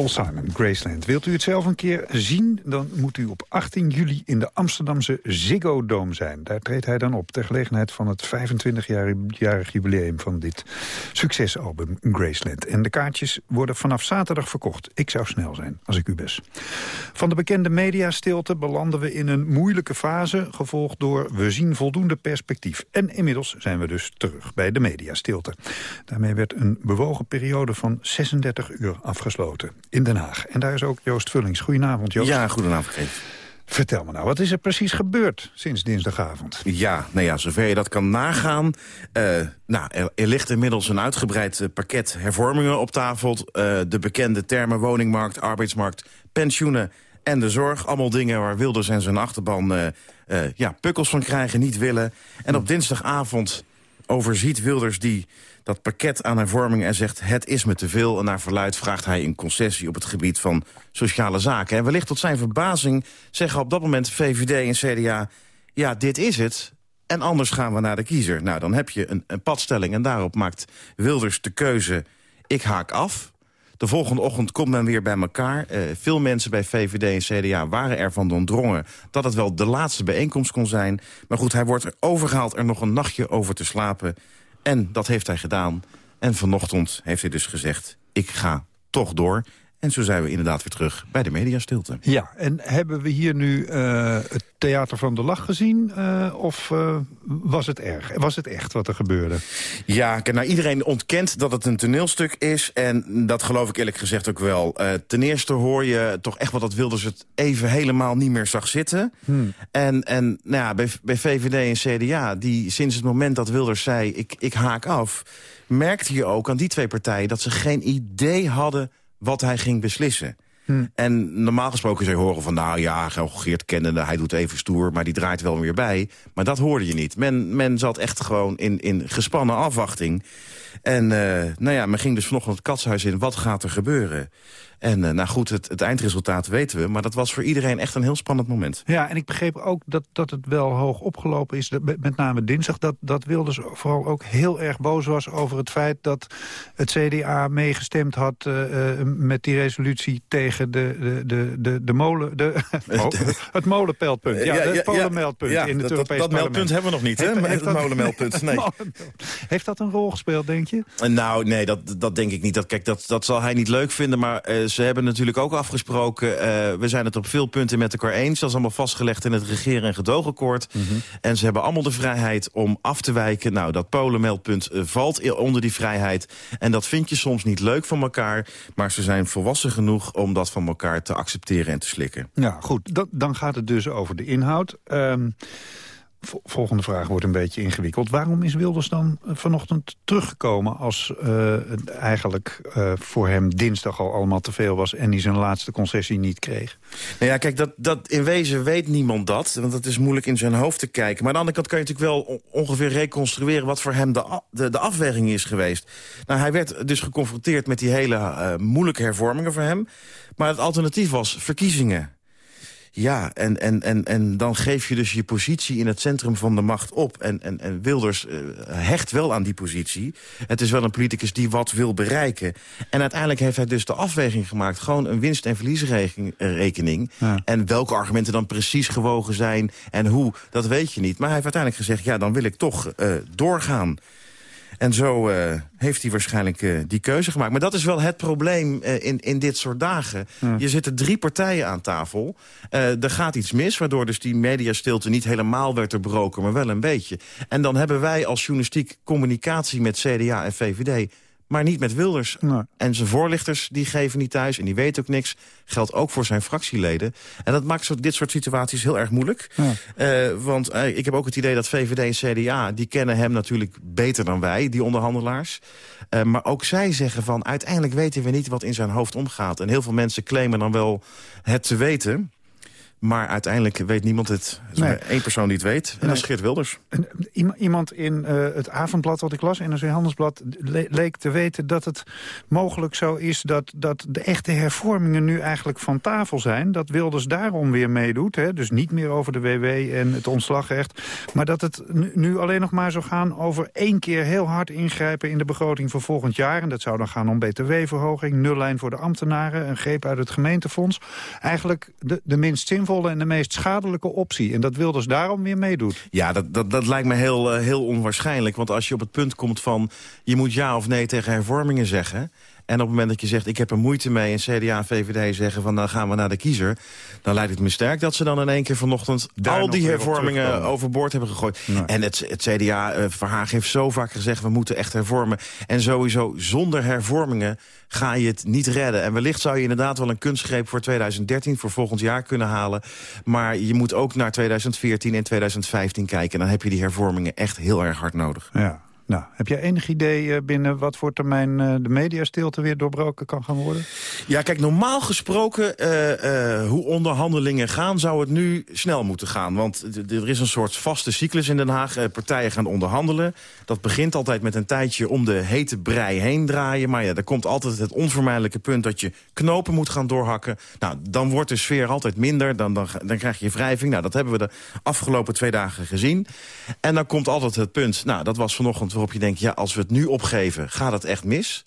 Speaker 6: Paul Simon, Graceland. Wilt u het zelf een keer zien? Dan moet u op 18 juli in de Amsterdamse Ziggo Dome zijn. Daar treedt hij dan op ter gelegenheid van het 25-jarig jubileum van dit succesalbum Graceland. En de kaartjes worden vanaf zaterdag verkocht. Ik zou snel zijn, als ik u best. Van de bekende mediastilte belanden we in een moeilijke fase... gevolgd door we zien voldoende perspectief. En inmiddels zijn we dus terug bij de mediastilte. Daarmee werd een bewogen periode van 36 uur afgesloten in Den Haag. En daar is ook Joost Vullings. Goedenavond, Joost.
Speaker 24: Ja, goedenavond, Kees.
Speaker 6: Vertel me nou, wat is er precies gebeurd sinds dinsdagavond?
Speaker 24: Ja, nou ja, zover je dat kan nagaan. eh, nou, er, er ligt inmiddels een uitgebreid eh, pakket hervormingen op tafel. Eh, de bekende termen woningmarkt, arbeidsmarkt, pensioenen en de zorg. Allemaal dingen waar Wilders en zijn achterban ja, pukkels van krijgen, niet willen. En op dinsdagavond overziet Wilders die dat pakket aan hervormingen en zegt... het is me te veel en naar verluid vraagt hij een concessie... op het gebied van sociale zaken. En wellicht tot zijn verbazing zeggen op dat moment VVD en CDA... ja, dit is het, en anders gaan we naar de kiezer. Nou, dan heb je een, een padstelling en daarop maakt Wilders de keuze... ik haak af. De volgende ochtend komt men weer bij elkaar. Eh, veel mensen bij VVD en CDA waren ervan doordrongen... dat het wel de laatste bijeenkomst kon zijn. Maar goed, hij wordt er overgehaald er nog een nachtje over te slapen... En dat heeft hij gedaan. En vanochtend heeft hij dus gezegd, ik ga toch door. En zo zijn we inderdaad weer terug bij de mediastilte.
Speaker 6: Ja, en hebben we hier nu uh, het Theater van de Lach gezien? Uh, of uh, was het erg? Was het echt wat er gebeurde?
Speaker 24: Ja, nou, iedereen ontkent dat het een toneelstuk is. En dat geloof ik eerlijk gezegd ook wel. ten eerste hoor je toch echt wat dat Wilders het even helemaal niet meer zag zitten. Hmm. En, en nou ja, bij, bij VVD en CDA, die sinds het moment dat Wilders zei... ik, ik haak af, merkte je ook aan die twee partijen... dat ze geen idee hadden wat hij ging beslissen. Hm. En normaal gesproken zou je horen van... nou ja, Geert kennende, hij doet even stoer... maar die draait wel weer bij. Maar dat hoorde je niet. Men, men zat echt gewoon in, in gespannen afwachting. En uh, nou ja, men ging dus vanochtend het katshuis in. Wat gaat er gebeuren? En uh, nou goed, het, het, eindresultaat weten we. Maar dat was voor iedereen echt een heel spannend moment.
Speaker 6: Ja, en ik begreep ook dat, dat het wel hoog opgelopen is. Met name dinsdag. Dat, dat Wilders vooral ook heel erg boos was over het feit... dat het CDA meegestemd had uh, met die resolutie tegen de, de, de, de, de molen... De, (laughs) het molenpeldpunt. Ja, het molenmeldpunt
Speaker 24: ja,
Speaker 6: in het
Speaker 24: dat,
Speaker 6: Europese
Speaker 24: dat, dat meldpunt hebben we nog niet, hè? (laughs) Het molenmeldpunt, nee.
Speaker 6: heeft dat een rol gespeeld, denk je?
Speaker 24: Nou, nee, dat, dat denk ik niet. Dat, kijk, dat, dat zal hij niet leuk vinden, maar... Uh, ze hebben natuurlijk ook afgesproken... Uh, we zijn het op veel punten met elkaar eens. Dat is allemaal vastgelegd in het regeren- en gedoogakkoord. Mm -hmm. En ze hebben allemaal de vrijheid om af te wijken. Nou, dat Polenmeldpunt uh, valt onder die vrijheid. En dat vind je soms niet leuk van elkaar. Maar ze zijn volwassen genoeg om dat van elkaar te accepteren en te slikken.
Speaker 6: Ja, goed. Dat, dan gaat het dus over de inhoud. Um, Volgende vraag wordt een beetje ingewikkeld. Waarom is Wilders dan vanochtend teruggekomen... als uh, het eigenlijk uh, voor hem dinsdag al allemaal te veel was... en hij zijn laatste concessie niet kreeg?
Speaker 24: Nou ja, kijk, dat, dat in wezen weet niemand dat. Want het is moeilijk in zijn hoofd te kijken. Maar aan de andere kant kan je natuurlijk wel ongeveer reconstrueren... wat voor hem de, de, de afweging is geweest. Nou, hij werd dus geconfronteerd met die hele moeilijke hervormingen voor hem. Maar het alternatief was verkiezingen. Ja, en, en, en, en dan geef je dus je positie in het centrum van de macht op. En, en, en Wilders uh, hecht wel aan die positie. Het is wel een politicus die wat wil bereiken. En uiteindelijk heeft hij dus de afweging gemaakt... gewoon een winst- en verliesrekening. Ja. En welke argumenten dan precies gewogen zijn en hoe, dat weet je niet. Maar hij heeft uiteindelijk gezegd, ja, dan wil ik toch uh, doorgaan. En zo uh, heeft hij waarschijnlijk uh, die keuze gemaakt. Maar dat is wel het probleem uh, in, in dit soort dagen. Ja. Je zitten drie partijen aan tafel. er gaat iets mis, waardoor dus die mediastilte niet helemaal werd doorbroken... maar wel een beetje. En dan hebben wij als journalistiek communicatie met CDA en VVD maar niet met Wilders.
Speaker 6: Nee.
Speaker 24: En zijn voorlichters die geven niet thuis en die weten ook niks. Geldt ook voor zijn fractieleden. En dat maakt zo, dit soort situaties heel erg moeilijk.
Speaker 6: Ja.
Speaker 24: Uh, want uh, ik heb ook het idee dat VVD en CDA... die kennen hem natuurlijk beter dan wij, die onderhandelaars. Uh, maar ook zij zeggen van... uiteindelijk weten we niet wat in zijn hoofd omgaat. En heel veel mensen claimen dan wel het te weten... Maar uiteindelijk weet niemand het. Er is
Speaker 6: Nee.
Speaker 24: maar één persoon die het weet. En dat is Geert Wilders.
Speaker 6: Iem- Iemand in eh, het avondblad wat ik las, NRC Handelsblad... le- leek te weten dat het mogelijk zo is... Dat, dat de echte hervormingen nu eigenlijk van tafel zijn. Dat Wilders daarom weer meedoet. Hè? Dus niet meer over de WW en het ontslagrecht. Maar dat het nu, nu alleen nog maar zou gaan over één keer heel hard ingrijpen... in de begroting voor volgend jaar. En dat zou dan gaan om btw-verhoging, nullijn voor de ambtenaren... een greep uit het gemeentefonds. Eigenlijk de, de minst zinvolle en de meest schadelijke optie. En dat Wilders daarom weer meedoet.
Speaker 24: Ja, dat, dat, dat lijkt me heel, eh, heel onwaarschijnlijk. Want als je op het punt komt van... je moet ja of nee tegen hervormingen zeggen... en op het moment dat je zegt, ik heb er moeite mee... en CDA en VVD zeggen van, dan gaan we naar de kiezer... dan lijkt het me sterk dat ze dan in één keer vanochtend...
Speaker 6: Daar
Speaker 24: al die hervormingen
Speaker 6: terugkomen.
Speaker 24: overboord hebben gegooid.
Speaker 6: Nee.
Speaker 24: En het, het CDA, eh Verhaag heeft zo vaak gezegd... we moeten echt hervormen. En sowieso, zonder hervormingen ga je het niet redden. En wellicht zou je inderdaad wel een kunstgreep voor 2013... voor volgend jaar kunnen halen. Maar je moet ook naar 2014 en 2015 kijken. En dan heb je die hervormingen echt heel erg hard nodig.
Speaker 6: Ja. Nou, heb jij enig idee eh, binnen wat voor termijn eh, de mediastilte weer doorbroken kan gaan worden?
Speaker 24: Ja, kijk, normaal gesproken, eh, hoe onderhandelingen gaan... zou het nu snel moeten gaan. Want er is een soort vaste cyclus in Den Haag. Partijen gaan onderhandelen. Dat begint altijd met een tijdje om de hete brei heen draaien. Maar ja, er komt altijd het onvermijdelijke punt... dat je knopen moet gaan doorhakken. Nou, dan wordt de sfeer altijd minder. Dan, dan, dan krijg je wrijving. Nou, dat hebben we de afgelopen twee dagen gezien. En dan komt altijd het punt... nou, dat was vanochtend waarop je denkt... ja, als we het nu opgeven, gaat het echt mis...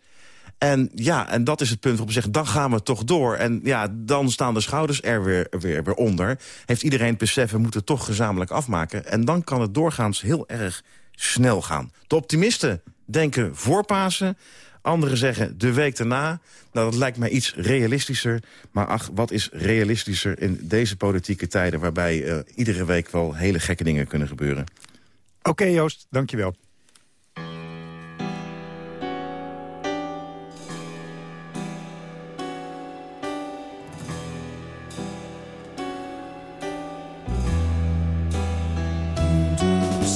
Speaker 24: En ja, en dat is het punt waarop we zeggen, dan gaan we toch door. En ja, dan staan de schouders er weer, weer, weer onder. Heeft iedereen het besef, we moeten toch gezamenlijk afmaken. En dan kan het doorgaans heel erg snel gaan. De optimisten denken voor Pasen. Anderen zeggen de week daarna. Nou, dat lijkt mij iets realistischer. Maar ach, wat is realistischer in deze politieke tijden... waarbij eh, iedere week wel hele gekke dingen kunnen gebeuren.
Speaker 6: Oké Joost, dankjewel.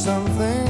Speaker 25: Something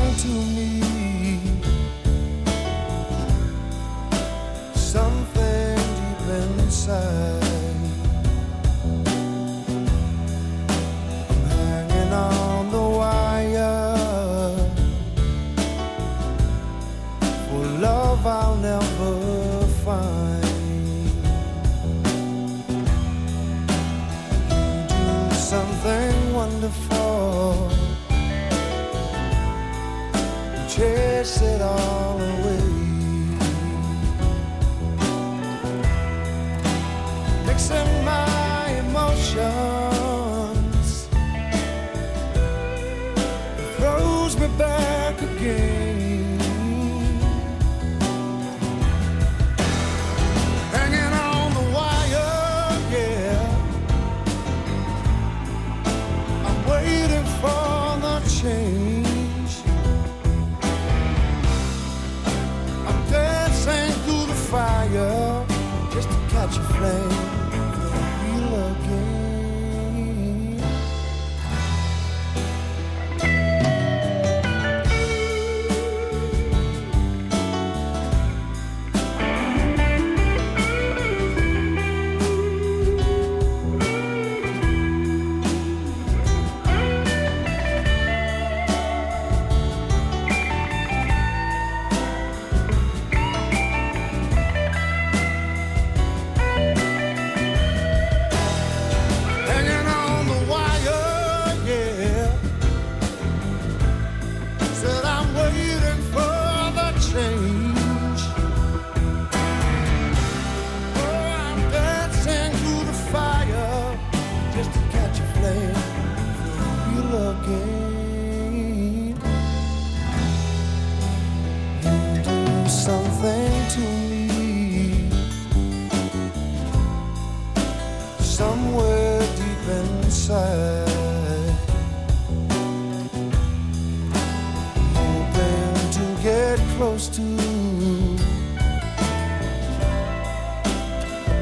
Speaker 23: close to.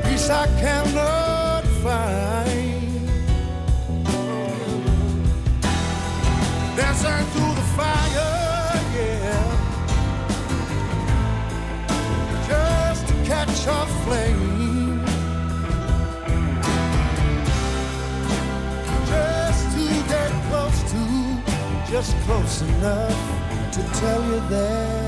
Speaker 23: Peace I cannot find. Dancing through the fire, yeah. Just to catch a flame. Just to get close to, just close enough to tell you that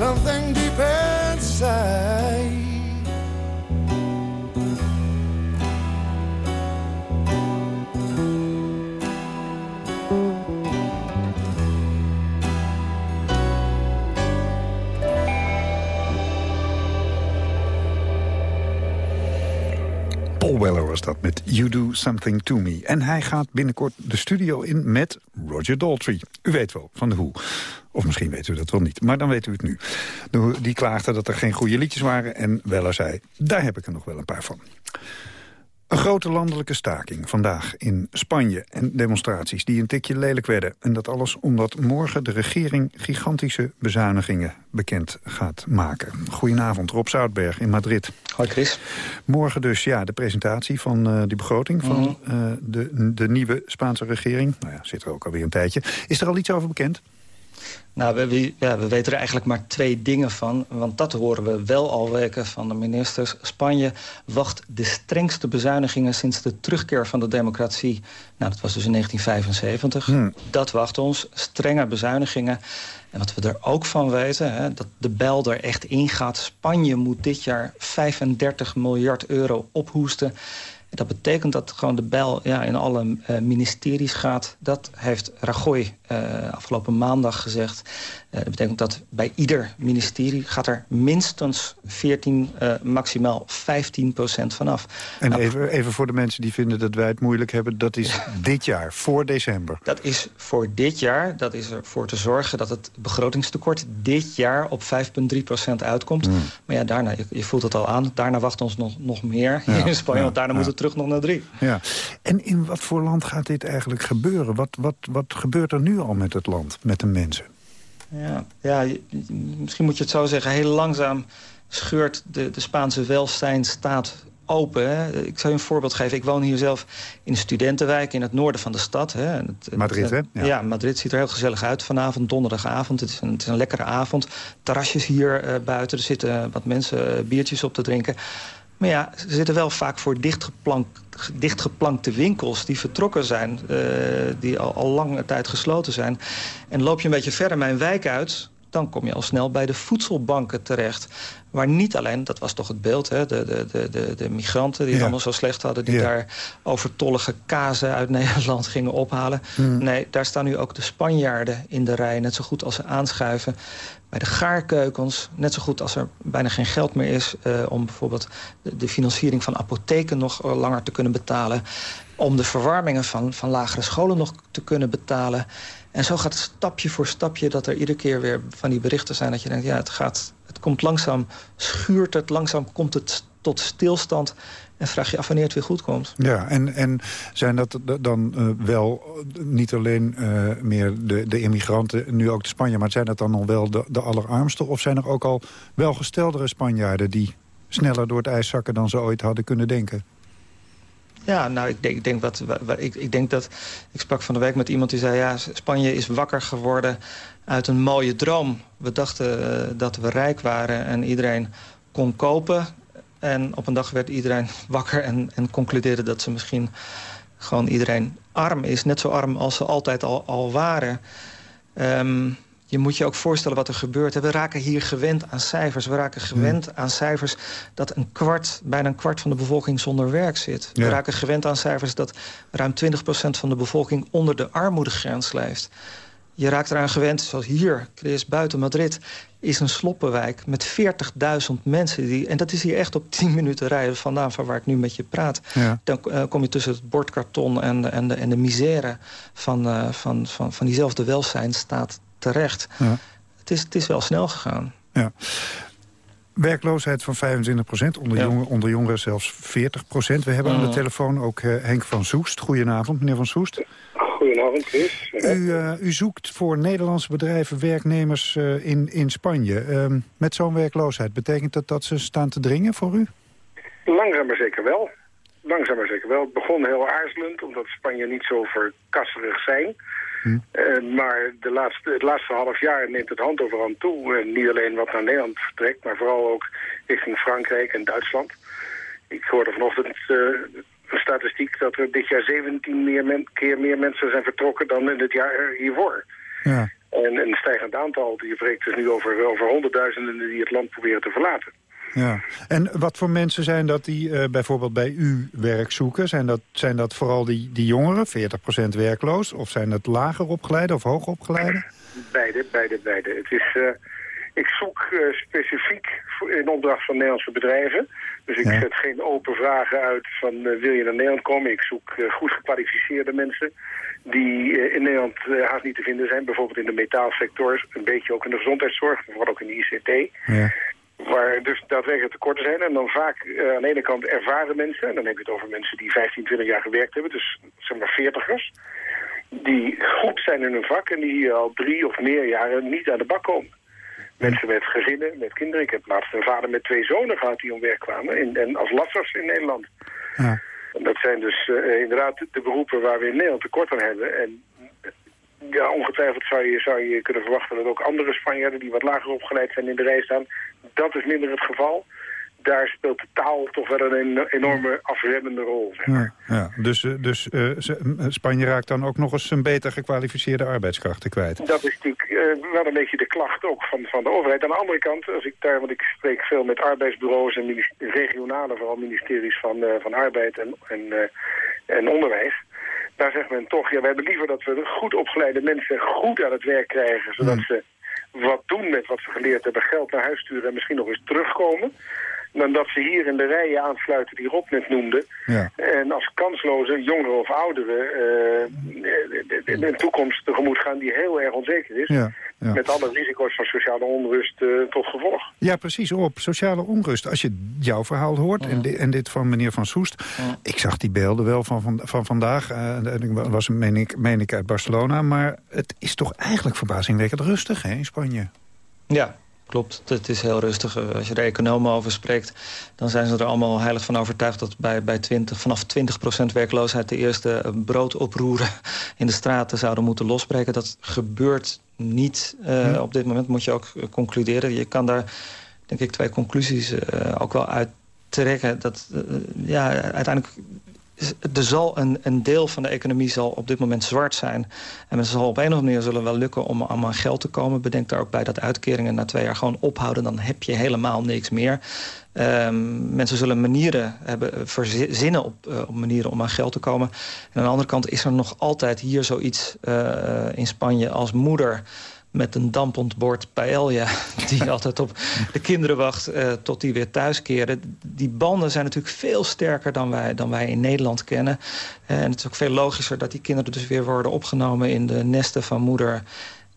Speaker 23: something deep inside.
Speaker 6: Weller was dat met You Do Something To Me. En hij gaat binnenkort de studio in met Roger Daltrey. U weet wel, van de Hoe. Of misschien weet u dat wel niet, maar dan weet u het nu. Die klaagde dat er geen goede liedjes waren en Weller zei... daar heb ik er nog wel een paar van. Een grote landelijke staking vandaag in Spanje en demonstraties die een tikje lelijk werden. En dat alles omdat morgen de regering gigantische bezuinigingen bekend gaat maken. Goedenavond, Rob Zoutberg in Madrid.
Speaker 26: Hoi Chris.
Speaker 6: Morgen dus ja, de presentatie van uh, die begroting van
Speaker 26: Mhm.
Speaker 6: uh, de, de nieuwe Spaanse regering. Nou ja, zit er ook alweer een tijdje. Is er al iets over bekend?
Speaker 26: Nou, we, we- ja, we weten er eigenlijk maar twee dingen van. Want dat horen we wel al weken van de ministers. Spanje wacht de strengste bezuinigingen sinds de terugkeer van de democratie. Nou, dat was dus in 1975. Dat wacht ons, strenge bezuinigingen. En wat we er ook van weten, hè, dat de bel er echt ingaat. Spanje moet dit jaar 35 miljard euro ophoesten. Dat betekent dat gewoon de bijl ja, in alle eh, ministeries gaat. Dat heeft Rajoy eh, afgelopen maandag gezegd. Eh, dat betekent dat bij ieder ministerie gaat er minstens 14, eh, maximaal 15 procent vanaf.
Speaker 6: En even, even voor de mensen die vinden dat wij het moeilijk hebben... dat is dit jaar, voor december.
Speaker 26: Dat is voor dit jaar, dat is ervoor te zorgen dat het begrotingstekort dit jaar op 5,3 procent uitkomt.
Speaker 6: Hmm.
Speaker 26: Maar ja, daarna, je, je voelt het al aan, daarna wacht ons nog, nog meer
Speaker 6: Ja,
Speaker 26: in Spanje,
Speaker 6: ja,
Speaker 26: want daarna
Speaker 6: ja.
Speaker 26: moet het terug nog naar drie.
Speaker 6: Ja. En in wat voor land gaat dit eigenlijk gebeuren? Wat, wat, wat gebeurt er nu al met het land, met de mensen?
Speaker 26: Ja, ja je- misschien moet je het zo zeggen. Heel langzaam scheurt de, de Spaanse welzijnstaat open. Hè. Ik zal je een voorbeeld geven. Ik woon hier zelf in een studentenwijk in het noorden van de stad. Hè. Het-
Speaker 6: Madrid, hè?
Speaker 26: Ja.
Speaker 6: Ja.
Speaker 26: Madrid ziet er heel gezellig uit vanavond, donderdagavond. Het is een, het is een lekkere avond. Terrasjes hier eh, buiten. Er zitten wat mensen eh, biertjes op te drinken. Maar ja, ze zitten wel vaak voor dichtgeplank, dichtgeplankte winkels die vertrokken zijn. eh, die al, al lange tijd gesloten zijn. En loop je een beetje verder mijn wijk uit... dan kom je al snel bij de voedselbanken terecht. Waar niet alleen, dat was toch het beeld... Hè, de, de, de, de, de migranten die het allemaal zo slecht hadden... die
Speaker 6: Ja.
Speaker 26: daar overtollige kazen uit (laughs) Nederland gingen ophalen.
Speaker 6: Hmm.
Speaker 26: Nee, daar staan nu ook de Spanjaarden in de rij. Net zo goed als ze aanschuiven bij de gaarkeukens. Net zo goed als er bijna geen geld meer is... eh, om bijvoorbeeld de, financiering van apotheken nog eh, langer te kunnen betalen. Om de verwarmingen van, van lagere scholen nog te kunnen betalen. En zo gaat het stapje voor stapje dat er iedere keer weer van die berichten zijn... dat je denkt, ja, het, gaat, het komt langzaam, schuurt het, langzaam komt het tot stilstand... en vraag je af wanneer het weer goed komt.
Speaker 6: Ja, en, en zijn dat dan eh, wel eh, niet alleen eh, meer de, de immigranten, nu ook de Spanjaarden... maar zijn dat dan nog wel de, de allerarmsten? Of zijn er ook al welgesteldere Spanjaarden... die sneller door het ijs zakken dan ze ooit hadden kunnen denken?
Speaker 26: Ja, nou, ik denk, ik, denk wat, wa- wa- ik, ik denk dat... Ik sprak van de week met iemand die zei... ja, Spanje is wakker geworden uit een mooie droom. We dachten dat we rijk waren en iedereen kon kopen. En op een dag werd iedereen (laughs) wakker en, en concludeerde dat ze misschien... gewoon iedereen arm is. Net zo arm als ze altijd al, al waren. Ehm, je moet je ook voorstellen wat er gebeurt. We raken hier gewend aan cijfers. We raken gewend aan cijfers dat een kwart, bijna een kwart van de bevolking zonder werk zit. We raken gewend aan cijfers dat ruim 20% van de bevolking onder de armoedegrens leeft. Je raakt eraan gewend, zoals hier, Chris, buiten Madrid... is een sloppenwijk met 40.000 mensen. Die, en dat is hier echt op 10 minuten rijden vandaan... van waar ik nu met je praat.
Speaker 6: Ja.
Speaker 26: Dan eh, kom je tussen het bordkarton en de, en de, en de misère... Van, eh, van, van, van diezelfde welzijnstaat terecht.
Speaker 6: Ja.
Speaker 26: Het, is, het is wel snel gegaan.
Speaker 6: Ja. werkloosheid van 25 procent, onder,
Speaker 26: Ja.
Speaker 6: jongeren, onder jongeren zelfs 40 procent. We hebben aan de telefoon ook eh, Henk van Soest. Goedenavond, meneer van Soest.
Speaker 27: Goedenavond, Chris.
Speaker 6: U, eh, u zoekt voor Nederlandse bedrijven werknemers eh, in, in Spanje. Ehm, met zo'n werkloosheid, betekent dat dat ze staan te dringen voor u?
Speaker 27: Langzaam maar zeker wel. Langzaam maar zeker wel. Het begon heel aarzelend, omdat Spanje niet zo verkasserig zijn. Eh, maar de laatste, het laatste half jaar neemt het hand over hand toe. Niet alleen wat naar Nederland vertrekt, maar vooral ook richting Frankrijk en Duitsland. Ik hoorde vanochtend statistiek dat er dit jaar 17 meer men- keer meer mensen zijn vertrokken dan in het jaar hiervoor.
Speaker 6: Ja.
Speaker 27: En een stijgend aantal, die spreekt dus nu over, over honderdduizenden die het land proberen te verlaten.
Speaker 6: Ja. En wat voor mensen zijn dat die eh, bijvoorbeeld bij u werk zoeken? Zijn dat, zijn dat vooral die, die jongeren, 40% werkloos? Of zijn het lager opgeleide of hoger opgeleide?
Speaker 27: Beide, beide, beide. Het is, eh, ik zoek eh, specifiek in opdracht van Nederlandse bedrijven. Dus ik zet geen open vragen uit van eh, wil je naar Nederland komen. Ik zoek eh, goed gekwalificeerde mensen die in Nederland haast niet te vinden zijn. Bijvoorbeeld in de metaalsector, een beetje ook in de gezondheidszorg, vooral ook in de ICT.
Speaker 6: Ja.
Speaker 27: Waar dus daadwerkelijk tekorten zijn. En dan vaak aan de ene kant ervaren mensen. En dan heb je het over mensen die 15, 20 jaar gewerkt hebben. Dus zeg maar veertigers. Die goed zijn in hun vak en die hier al drie of meer jaren niet aan de bak komen. Mensen met gezinnen, met kinderen. Ik heb laatst een vader met twee zonen gehad die om werk kwamen. In, en als lassers in Nederland.
Speaker 6: Ja.
Speaker 27: En dat zijn dus eh, inderdaad de, beroepen waar we in Nederland tekort aan hebben. En eh, ja, ongetwijfeld zou je, zou je kunnen verwachten dat ook andere Spanjaarden die wat lager opgeleid zijn in de rij staan. Dat is minder het geval. Daar speelt de taal toch wel een en- enorme afremmende rol. Zeg.
Speaker 6: Ja, ja. Dus, eh, dus eh, eh, Spanje raakt dan ook nog eens een beter gekwalificeerde arbeidskrachten kwijt.
Speaker 27: Dat is natuurlijk wel een beetje de klacht ook van, van de overheid. Aan de andere kant, als ik daar, want ik spreek veel met arbeidsbureaus en regionale, vooral ministeries van, van Arbeid en, en, en Onderwijs. Daar zegt men toch, ja, we hebben liever dat we goed opgeleide mensen goed aan het werk krijgen, zodat ze wat doen met wat ze geleerd hebben, geld naar huis sturen en misschien nog eens terugkomen. Dan dat ze hier in de rijen aansluiten die Rob net noemde.
Speaker 6: Ja.
Speaker 27: En als kansloze jongeren of ouderen eh, in een toekomst tegemoet gaan die heel erg onzeker is.
Speaker 6: Ja, ja.
Speaker 27: Met alle risico's van sociale onrust eh, tot gevolg.
Speaker 6: Ja, precies, op sociale onrust. Als je jouw verhaal hoort en, di- en dit van meneer Van Soest... ik zag die beelden wel van, van, van vandaag. eh, ik was, meen ik, meen ik, uit Barcelona. Maar het is toch eigenlijk verbazingwekkend rustig hè, in Spanje.
Speaker 26: Ja, klopt. Het is heel rustig. Eh, Als je er economen over spreekt, dan zijn ze er allemaal heilig van overtuigd... dat bij, bij 20, vanaf 20% werkloosheid de eerste eh, broodoproeren in de straten zouden moeten losbreken. Dat gebeurt niet eh, op dit moment, moet je ook concluderen. Je kan daar, denk ik, twee conclusies ook wel uit trekken. Dat, ja, uiteindelijk er zal een, een deel van de economie zal op dit moment zwart zijn. En het zal op een of andere manier zullen wel lukken om, om aan geld te komen. Bedenk daar ook bij dat uitkeringen na twee jaar gewoon ophouden. Dan heb je helemaal niks meer. Ehm, mensen zullen manieren hebben, eh, verzinnen op, eh, op manieren om aan geld te komen. En aan de andere kant is er nog altijd hier zoiets eh, in Spanje als moeder met een dampend bord paella... die (laughs) altijd op de kinderen wacht eh, tot die weer thuis keren. Die banden zijn natuurlijk veel sterker dan wij, dan wij in Nederland kennen. Eh, en het is ook veel logischer dat die kinderen dus weer worden opgenomen... in de nesten van moeder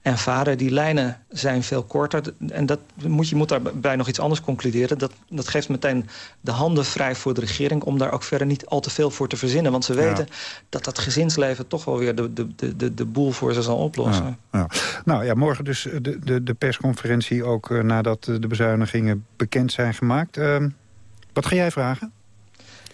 Speaker 26: en vader. Die lijnen zijn veel korter. En dat moet, je moet daarbij nog iets anders concluderen. Dat, dat geeft meteen de handen vrij voor de regering... om daar ook verder niet al te veel voor te verzinnen. Want ze
Speaker 6: Ja.
Speaker 26: weten dat dat gezinsleven toch wel weer de, de, de, de, de boel voor ze zal oplossen.
Speaker 6: Ja. Nou ja, morgen dus de, de, de persconferentie ook eh, nadat de bezuinigingen bekend zijn gemaakt. Ehm, wat ga jij vragen?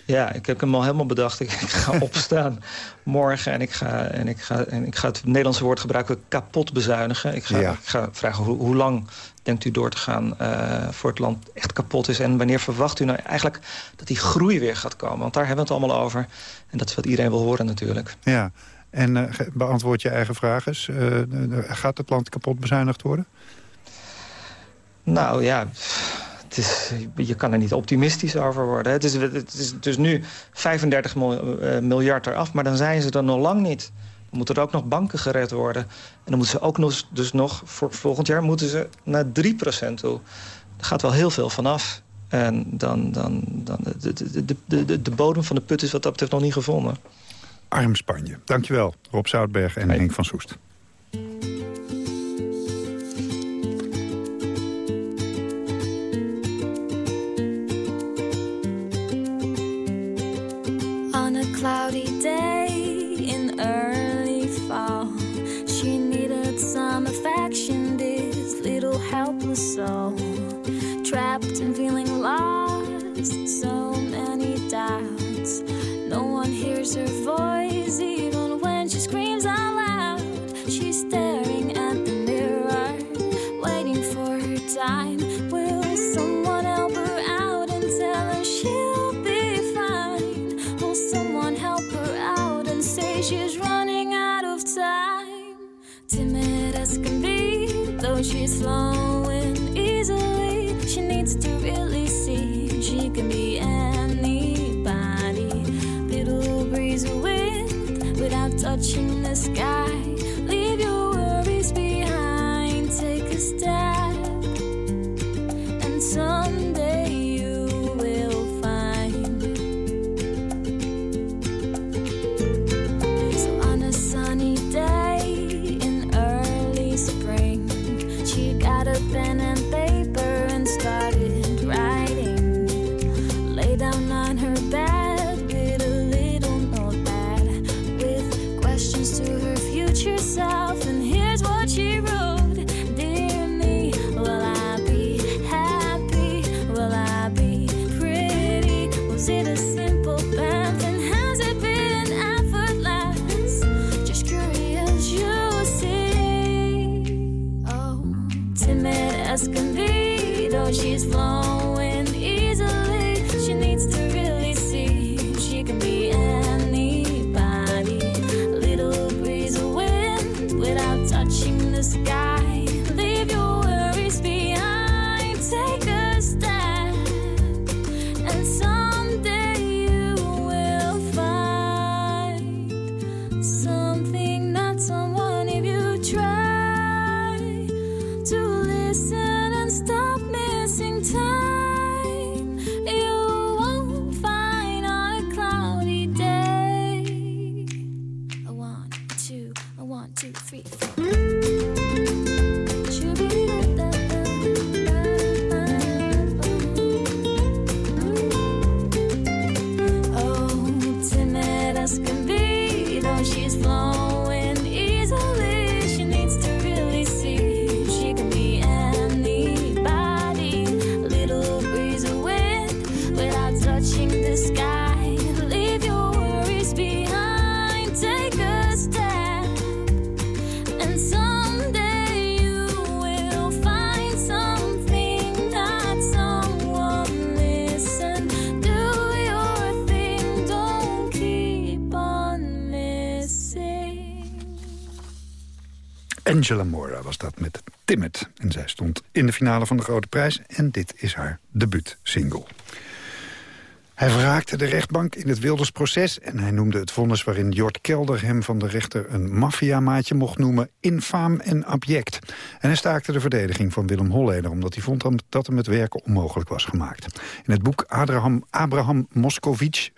Speaker 26: Ja, ik heb hem al helemaal bedacht. Ik, (laughs) ik ga opstaan morgen en ik ga, en, ik ga, en ik ga het Nederlandse woord gebruiken... kapot bezuinigen. Ik ga,
Speaker 6: Ja.
Speaker 26: ik ga vragen hoe, hoe lang denkt u door te gaan eh, voor het land echt kapot is... en wanneer verwacht u nou eigenlijk dat die groei weer gaat komen? Want daar hebben we het allemaal over. En dat is wat iedereen wil horen natuurlijk.
Speaker 6: Ja, en eh, beantwoord je eigen vraag eens. Eh, gaat het land kapot bezuinigd worden?
Speaker 26: Nou ja, het is, je kan er niet optimistisch over worden. Het is, het is dus nu 35 mil- eh, miljard eraf, maar dan zijn ze er nog lang niet. Dan moeten er ook nog banken gered worden. En dan moeten ze ook nog, dus nog, voor volgend jaar moeten ze naar 3% toe. Er gaat wel heel veel vanaf. En dan, dan, dan de, de, de, de, de, de bodem van de put is wat dat betreft nog niet gevonden.
Speaker 6: Arm Spanje. Dankjewel, Rob Zoutberg en Henk van Soest.
Speaker 28: Trapped and feeling lost. So many doubts. No one hears her voice, even when she screams out loud. She's staring at the mirror, waiting for her time. Will someone help her out and tell her she'll be fine? Will someone help her out and say she's running out of time? Timid as can be, though she's flowing
Speaker 6: Angela Mora was dat met Timid. En zij stond in de finale van de Grote Prijs. En dit is haar debuutsingle. Hij verraakte de rechtbank in het Wildersproces... en hij noemde het vonnis waarin Jort Kelder hem van de rechter... een maffiamaatje mocht noemen, infaam en abject. En hij staakte de verdediging van Willem Holleder... omdat hij vond dat hem het werken onmogelijk was gemaakt. In het boek Abraham, Abraham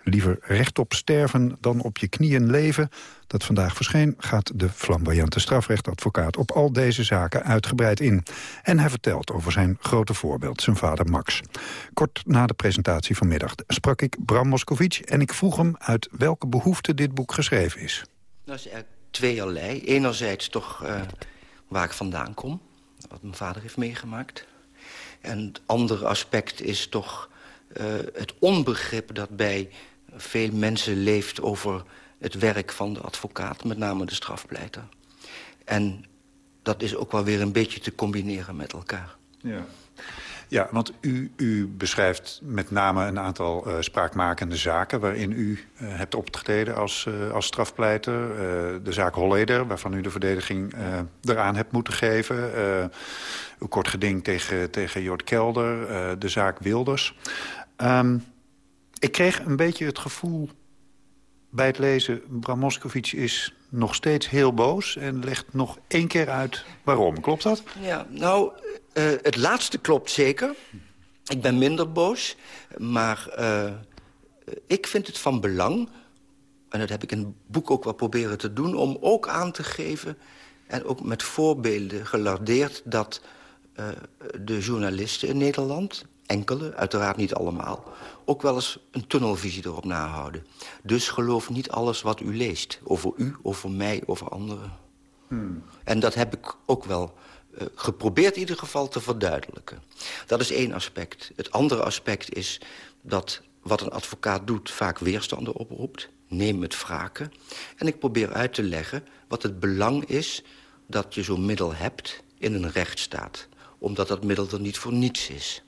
Speaker 6: liever rechtop sterven dan op je knieën leven... dat vandaag verscheen, gaat de flamboyante strafrechtadvocaat... op al deze zaken uitgebreid in. En hij vertelt over zijn grote voorbeeld, zijn vader Max. Kort na de presentatie vanmiddag sprak ik Bram Moscovic... en ik vroeg hem uit welke behoefte dit boek geschreven is.
Speaker 29: Dat is eigenlijk tweeërlei. Enerzijds toch eh, waar ik vandaan kom, wat mijn vader heeft meegemaakt. En het andere aspect is toch eh, het onbegrip dat bij veel mensen leeft... over het werk van de advocaat, met name de strafpleiter. En dat is ook wel weer een beetje te combineren met elkaar.
Speaker 6: Ja. Ja, want u, u beschrijft met name een aantal uh, spraakmakende zaken... waarin u uh, hebt opgetreden als, uh, als strafpleiter. de zaak Holleder, waarvan u de verdediging eraan hebt moeten geven. uw kort geding tegen, tegen Jort Kelder, de zaak Wilders. Um, ik kreeg een beetje het gevoel bij het lezen... Bram Moskovic is nog steeds heel boos en legt nog één keer uit waarom. Klopt dat?
Speaker 29: Ja, nou, uh, het laatste klopt zeker. Ik ben minder boos, maar uh, ik vind het van belang... en dat heb ik in het boek ook wel proberen te doen... om ook aan te geven en ook met voorbeelden gelardeerd... dat uh, de journalisten in Nederland, enkele, uiteraard niet allemaal... ook wel eens een tunnelvisie erop nahouden. Dus geloof niet alles wat u leest. Over u, over mij, over anderen. Hmm. En dat heb ik ook wel eh, geprobeerd in ieder geval te verduidelijken. Dat is één aspect. Het andere aspect is dat wat een advocaat doet vaak weerstanden oproept. Neem het wraken. En ik probeer uit te leggen wat het belang is dat je zo'n middel hebt in een rechtsstaat. Omdat dat middel er niet voor niets is.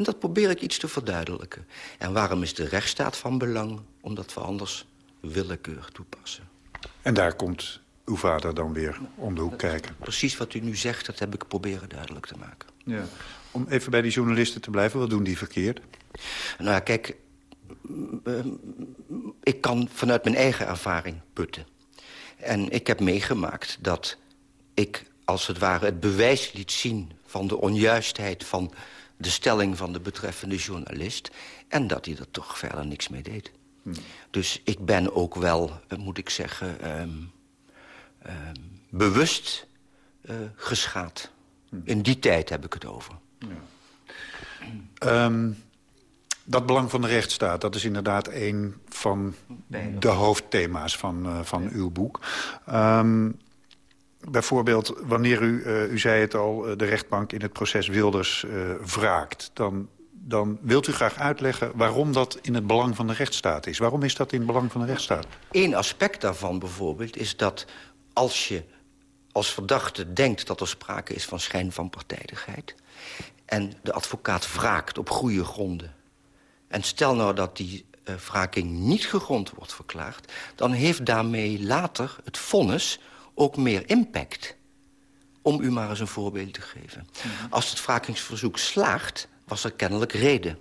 Speaker 29: En dat probeer ik iets te verduidelijken. En waarom is de rechtsstaat van belang? Omdat we anders willekeur toepassen.
Speaker 6: En daar komt uw vader dan weer om de hoek kijken.
Speaker 29: Precies wat u nu zegt, dat heb ik proberen duidelijk te maken.
Speaker 6: Ja. Om even bij die journalisten te blijven, wat doen die verkeerd?
Speaker 29: Nou ja, kijk, ik kan vanuit mijn eigen ervaring putten. En ik heb meegemaakt dat ik, als het ware, het bewijs liet zien... van de onjuistheid van de stelling van de betreffende journalist... en dat hij er toch verder niks mee deed. Hmm. Dus ik ben ook wel, moet ik zeggen, um, um, bewust uh, geschaad. Hmm. In die tijd heb ik het over.
Speaker 6: Ja. Um, dat belang van de rechtsstaat, dat is inderdaad een van de hoofdthema's van, uh, van ja. uw boek. Um, bijvoorbeeld, wanneer u, uh, u zei het al, de rechtbank in het proces Wilders uh, wraakt... dan, dan wilt u graag uitleggen waarom dat in het belang van de rechtsstaat is. Waarom is dat in het belang van de rechtsstaat?
Speaker 29: Eén aspect daarvan bijvoorbeeld is dat als je als verdachte denkt dat er sprake is van schijn van partijdigheid... en de advocaat wraakt op goede gronden... en stel nou dat die wraking niet gegrond wordt verklaard... dan heeft daarmee later het vonnis ook meer impact. Om u maar eens een voorbeeld te geven. Mm -hmm. Als het wrakingsverzoek slaagt, was er kennelijk reden.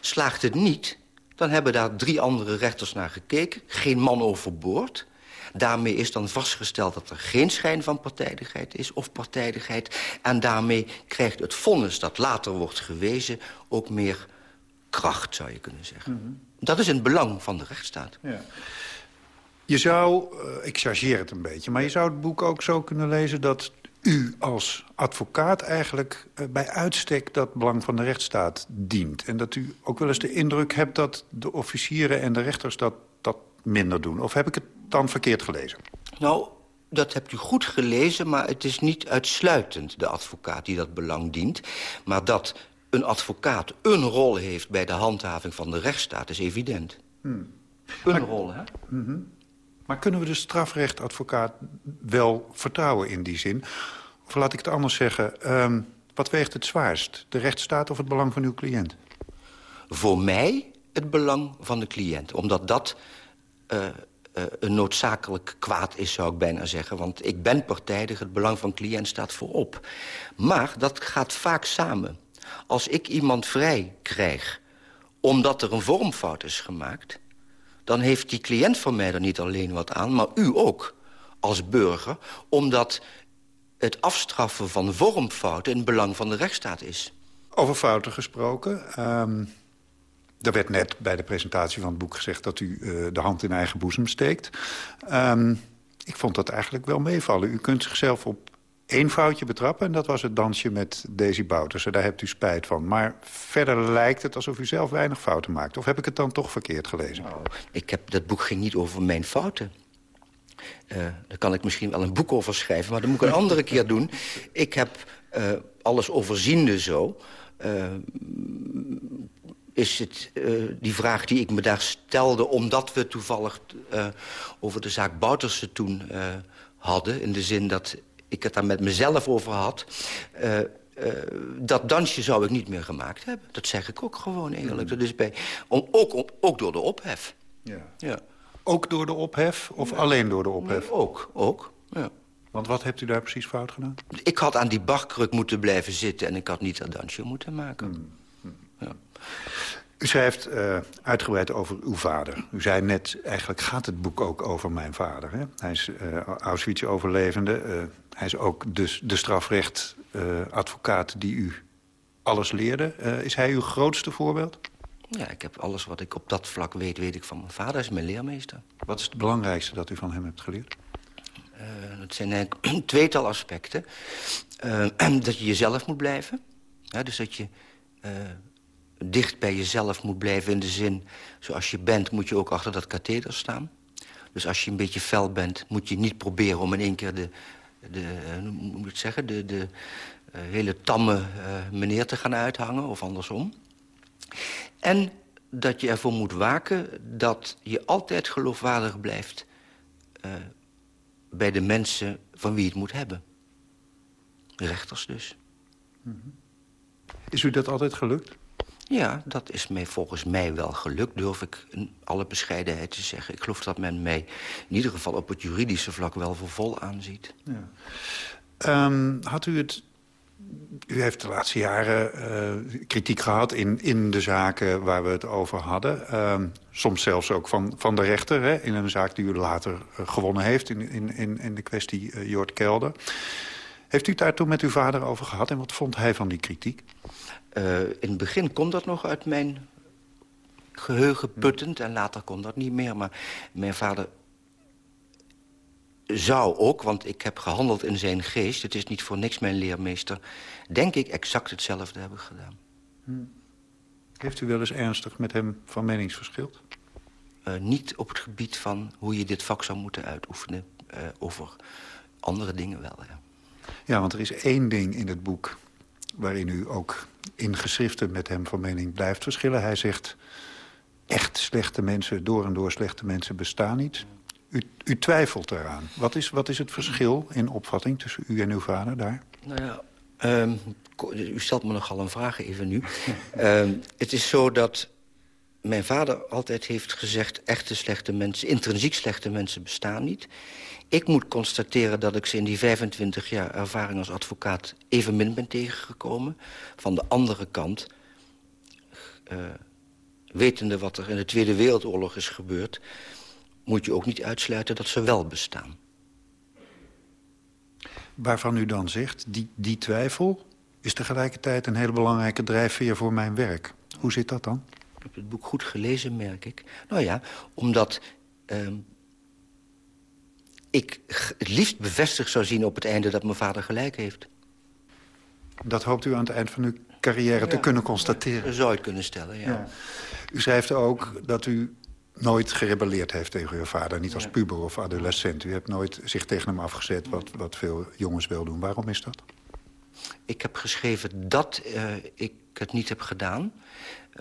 Speaker 29: Slaagt het niet, dan hebben daar drie andere rechters naar gekeken. Geen man overboord. Daarmee is dan vastgesteld dat er geen schijn van partijdigheid is of partijdigheid. En daarmee krijgt het vonnis dat later wordt gewezen ook meer kracht, zou je kunnen zeggen. Mm -hmm. Dat is in het belang van de rechtsstaat.
Speaker 6: Ja. Je zou, uh, ik chargeer het een beetje... maar je zou het boek ook zo kunnen lezen dat u als advocaat eigenlijk uh, bij uitstek dat belang van de rechtsstaat dient. En dat u ook wel eens de indruk hebt dat de officieren en de rechters dat, dat minder doen. Of heb ik het dan verkeerd gelezen?
Speaker 29: Nou, dat hebt u goed gelezen, maar het is niet uitsluitend de advocaat die dat belang dient. Maar dat een advocaat een rol heeft bij de handhaving van de rechtsstaat is evident. Hmm. Een maar, rol, hè?
Speaker 6: Mm -hmm. Maar kunnen we de strafrechtadvocaat wel vertrouwen in die zin? Of laat ik het anders zeggen, um, wat weegt het zwaarst? De rechtsstaat of het belang van uw cliënt?
Speaker 29: Voor mij het belang van de cliënt. Omdat dat uh, uh, een noodzakelijk kwaad is, zou ik bijna zeggen. Want ik ben partijdig, het belang van cliënt staat voorop. Maar dat gaat vaak samen. Als ik iemand vrij krijg omdat er een vormfout is gemaakt dan heeft die cliënt van mij er niet alleen wat aan... maar u ook, als burger, omdat het afstraffen van vormfouten... in het belang van de rechtsstaat is.
Speaker 6: Over fouten gesproken. Um, er werd net bij de presentatie van het boek gezegd... dat u uh, de hand in eigen boezem steekt. Um, ik vond dat eigenlijk wel meevallen. U kunt zichzelf op één foutje betrappen... en dat was het dansje met Daisy Boutersen. Daar hebt u spijt van. Maar verder lijkt het alsof u zelf weinig fouten maakt. Of heb ik het dan toch verkeerd gelezen?
Speaker 29: Nou, ik heb, dat boek ging niet over mijn fouten. Uh, daar kan ik misschien wel een boek over schrijven... maar dat moet ik een andere keer doen. Ik heb uh, alles overziende zo... Uh, is het die vraag die ik me daar stelde... omdat we toevallig over de zaak Boutersen toen hadden... in de zin dat ik het daar met mezelf over had... Uh, uh, dat dansje zou ik niet meer gemaakt hebben. Dat zeg ik ook gewoon eerlijk. Dat is bij, om, ook, ook door de ophef.
Speaker 6: Ja. ja. Ook door de ophef of ja. alleen door de ophef?
Speaker 29: Nee, ook, ook. Ja.
Speaker 6: Want wat hebt u daar precies fout gedaan?
Speaker 29: Ik had aan die barkruk moeten blijven zitten... en ik had niet dat dansje moeten maken.
Speaker 6: Hmm. Ja. U schrijft uh, uitgebreid over uw vader. U zei net, eigenlijk gaat het boek ook over mijn vader. Hè? Hij is uh, Auschwitz-overlevende. Uh, hij is ook de, de strafrechtadvocaat die u alles leerde. is hij uw grootste voorbeeld?
Speaker 29: Ja, ik heb alles wat ik op dat vlak weet, weet ik van mijn vader. Hij is mijn leermeester.
Speaker 6: Wat is het belangrijkste dat u van hem hebt geleerd?
Speaker 29: dat zijn eigenlijk (clears throat) een tweetal aspecten. (clears throat) dat je jezelf moet blijven. Ja, dus dat je dicht bij jezelf moet blijven in de zin... zoals je bent, moet je ook achter dat katheder staan. Dus als je een beetje fel bent, moet je niet proberen om in één keer de, de, eh, hoe moet ik het zeggen, de, de eh, hele tamme eh, meneer te gaan uithangen, of andersom. En dat je ervoor moet waken dat je altijd geloofwaardig blijft... bij de mensen van wie het moet hebben. Rechters dus.
Speaker 6: Is u dat altijd gelukt?
Speaker 29: Ja, dat is mij volgens mij wel gelukt, durf ik in alle bescheidenheid te zeggen. Ik geloof dat men mij in ieder geval op het juridische vlak wel voor vol aanziet.
Speaker 6: Ja. Ehm, had u het... U heeft de laatste jaren eh, kritiek gehad in, in de zaken waar we het over hadden. Ehm, soms zelfs ook van, van de rechter, hè, in een zaak die u later eh, gewonnen heeft... in, in, in, de kwestie uh, Kelder. Heeft u het daar toen met uw vader over gehad en wat vond hij van die kritiek?
Speaker 29: Uh, in het begin kon dat nog uit mijn geheugen puttend... en later kon dat niet meer. Maar mijn vader zou ook, want ik heb gehandeld in zijn geest... het is niet voor niks mijn leermeester... denk ik exact hetzelfde hebben gedaan.
Speaker 6: Hmm. Heeft u wel eens ernstig met hem van mening verschild?
Speaker 29: Uh, niet op het gebied van hoe je dit vak zou moeten uitoefenen. Uh, over andere dingen wel, ja.
Speaker 6: Ja, want er is één ding in het boek waarin u ook in geschriften met hem van mening blijft verschillen. Hij zegt, echt slechte mensen, door en door slechte mensen bestaan niet. U, u twijfelt eraan. Wat is, wat is het verschil in opvatting tussen u en uw vader daar?
Speaker 29: Nou ja, um, u stelt me nogal een vraag even nu. um, (laughs) het is zo dat mijn vader altijd heeft gezegd... echte slechte mensen, intrinsiek slechte mensen bestaan niet. Ik moet constateren dat ik ze in die 25 jaar ervaring als advocaat... evenmin ben tegengekomen. Van de andere kant, uh, wetende wat er in de Tweede Wereldoorlog is gebeurd... moet je ook niet uitsluiten dat ze wel bestaan.
Speaker 6: Waarvan u dan zegt, die, die twijfel is tegelijkertijd een hele belangrijke drijfveer voor mijn werk. Hoe zit dat dan?
Speaker 29: Ik heb het boek goed gelezen, merk ik. Nou ja, omdat uh, ik het liefst bevestigd zou zien op het einde dat mijn vader gelijk heeft.
Speaker 6: Dat hoopt u aan het eind van uw carrière ja, te kunnen constateren?
Speaker 29: Dat zou het kunnen stellen, ja. ja.
Speaker 6: U schrijft ook dat u nooit gerebelleerd heeft tegen uw vader. Niet als puber of adolescent. U hebt nooit zich tegen hem afgezet, wat, wat veel jongens wel doen. Waarom is dat?
Speaker 29: Ik heb geschreven dat uh, ik het niet heb gedaan.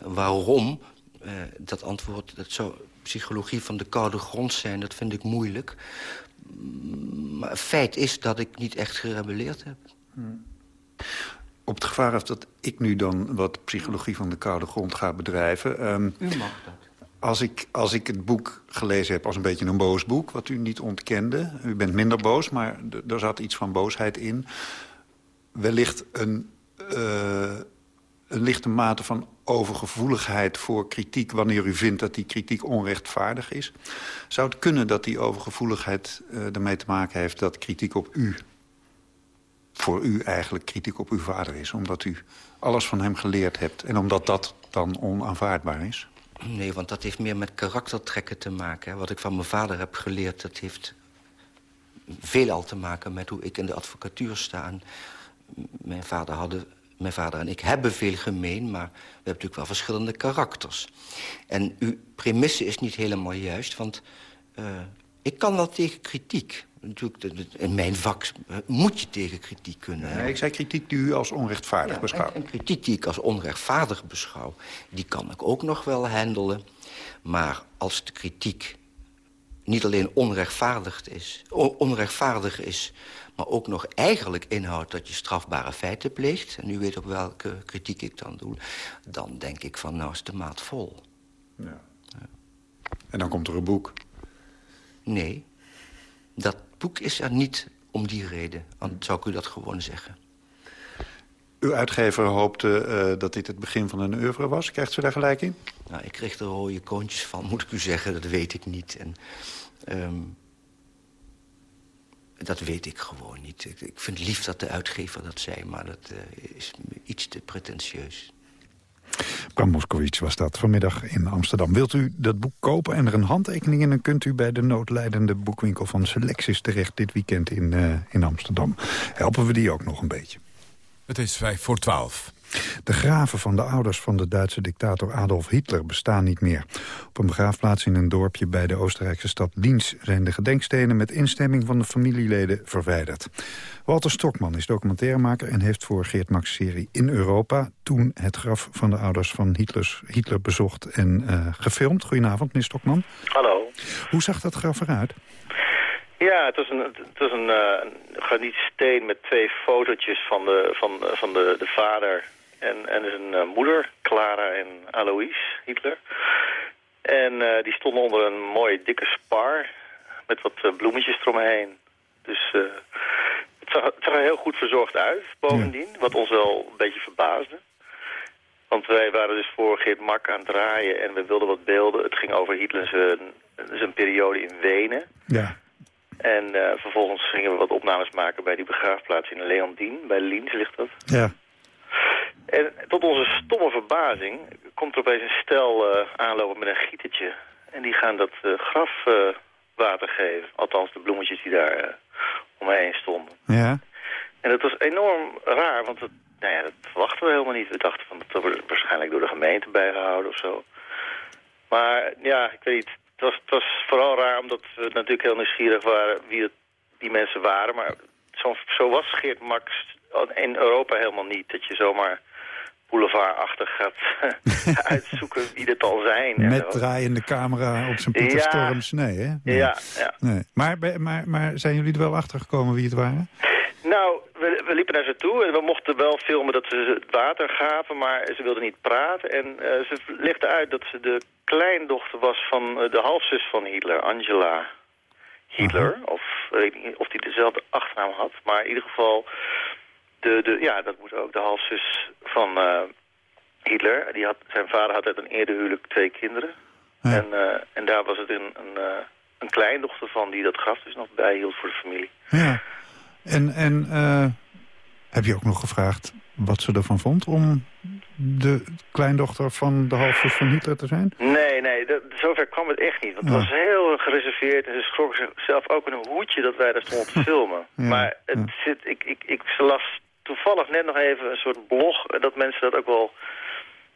Speaker 29: Uh, waarom? Uh, dat antwoord, dat zou psychologie van de koude grond zijn. Dat vind ik moeilijk. Maar het feit is dat ik niet echt gerebelleerd heb.
Speaker 6: Hmm. Op het gevaar af dat ik nu dan wat psychologie van de koude grond ga bedrijven... Um,
Speaker 29: u mag dat.
Speaker 6: Als ik, als ik het boek gelezen heb als een beetje een boos boek... wat u niet ontkende, u bent minder boos, maar er zat iets van boosheid in... wellicht een, uh, een lichte mate van overgevoeligheid voor kritiek... wanneer u vindt dat die kritiek onrechtvaardig is. Zou het kunnen dat die overgevoeligheid uh, ermee te maken heeft... dat kritiek op u, voor u eigenlijk kritiek op uw vader is? Omdat u alles van hem geleerd hebt en omdat dat dan onaanvaardbaar is?
Speaker 29: Nee, want dat heeft meer met karaktertrekken te maken. Wat ik van mijn vader heb geleerd, dat heeft veelal te maken... met hoe ik in de advocatuur sta. En mijn vader, hadden, mijn vader en ik hebben veel gemeen... maar we hebben natuurlijk wel verschillende karakters. En uw premisse is niet helemaal juist, want uh, ik kan wel tegen kritiek. Natuurlijk, in mijn vak moet je tegen kritiek kunnen.
Speaker 6: Nee, ik zei kritiek die u als onrechtvaardig
Speaker 29: ja,
Speaker 6: beschouwt.
Speaker 29: En, en kritiek die ik als onrechtvaardig beschouw, die kan ik ook nog wel handelen. Maar als de kritiek niet alleen onrechtvaardig is, onrechtvaardig is... maar ook nog eigenlijk inhoudt dat je strafbare feiten pleegt... en u weet ook welke kritiek ik dan doe... dan denk ik van, nou is de maat vol.
Speaker 6: Ja. Ja. En dan komt er een boek.
Speaker 29: Nee, dat boek is er niet om die reden. Anders zou ik u dat gewoon zeggen.
Speaker 6: Uw uitgever hoopte uh, dat dit het begin van een oeuvre was. Krijgt u daar gelijk in?
Speaker 29: Nou, ik kreeg er rode koontjes van, moet ik u zeggen. Dat weet ik niet. En, um, dat weet ik gewoon niet. Ik, vind lief dat de uitgever dat zei, maar dat uh, is iets te pretentieus.
Speaker 6: Bram Moskowitz was dat vanmiddag in Amsterdam. Wilt u dat boek kopen en er een handtekening in... dan kunt u bij de noodleidende boekwinkel van Selectis terecht... dit weekend in, uh, in Amsterdam. Helpen we die ook nog een beetje.
Speaker 5: Het is vijf voor twaalf.
Speaker 6: De graven van de ouders van de Duitse dictator Adolf Hitler bestaan niet meer. Op een begraafplaats in een dorpje bij de Oostenrijkse stad Liens... zijn de gedenkstenen met instemming van de familieleden verwijderd. Walter Stokman is documentairemaker en heeft voor Geert Max serie In Europa... toen het graf van de ouders van Hitlers, Hitler bezocht en uh, gefilmd. Goedenavond, meneer Stokman.
Speaker 30: Hallo.
Speaker 6: Hoe zag dat graf eruit?
Speaker 30: Ja, het was een, het was een, uh, een granitsteen met twee fotootjes van de, van, van de, de vader en, en zijn uh, moeder, Clara en Alois Hitler. En uh, die stonden onder een mooie dikke spar met wat uh, bloemetjes eromheen. Dus het zag, het, zag, er heel goed verzorgd uit, bovendien. Ja. Wat ons wel een beetje verbaasde. Want wij waren dus voor Geert Mak aan het draaien en we wilden wat beelden. Het ging over Hitler zijn, zijn periode in Wenen.
Speaker 6: Ja.
Speaker 30: En uh, vervolgens gingen we wat opnames maken bij die begraafplaats in Leondien. Bij Liens ligt dat.
Speaker 6: Ja.
Speaker 30: En tot onze stomme verbazing komt er opeens een stel uh, aanlopen met een gietertje. En die gaan dat uh, graf water geven. Althans de bloemetjes die daar omheen stonden.
Speaker 6: Ja.
Speaker 30: En dat was enorm raar, want dat, nou ja, dat verwachten we helemaal niet. We dachten van dat wordt waarschijnlijk door de gemeente bijgehouden of zo. Maar ja, ik weet niet. Het was, het was vooral raar omdat we natuurlijk heel nieuwsgierig waren wie het, die mensen waren. Maar zo, zo was Geert Max in Europa helemaal niet. Dat je zomaar boulevardachtig gaat (laughs) uitzoeken wie het al zijn.
Speaker 6: Met draaiende camera op zijn Pieter ja. Storms, nee hè? Nee.
Speaker 30: Ja, ja.
Speaker 6: Nee. Maar, maar, maar zijn jullie er wel achter gekomen wie het waren?
Speaker 30: Nou, we, we, liepen naar ze toe en we mochten wel filmen dat ze het water gaven, maar ze wilden niet praten. En uh, ze legde uit dat ze de kleindochter was van uh, de halfzus van Hitler, Angela Hitler. Of weet niet of die dezelfde achternaam had, maar in ieder geval, de, de, ja, dat moet ook de halfzus van uh, Hitler. Die had, zijn vader had uit een eerder huwelijk twee kinderen. Ja. En, en daar was het een, een, een kleindochter van die dat graf dus nog bijhield voor de familie.
Speaker 6: Ja. En, en heb je ook nog gevraagd wat ze ervan vond om de kleindochter van de halfzus van Hitler te zijn?
Speaker 30: Nee, nee, dat, zover kwam het echt niet. Want het
Speaker 6: Ja.
Speaker 30: was heel gereserveerd en ze schrok zichzelf ook in een hoedje dat wij daar stonden te (laughs) filmen.
Speaker 6: Ja,
Speaker 30: Maar het
Speaker 6: ja.
Speaker 30: zit, ik, ik, ik las toevallig net nog even een soort blog eh, dat mensen dat ook wel,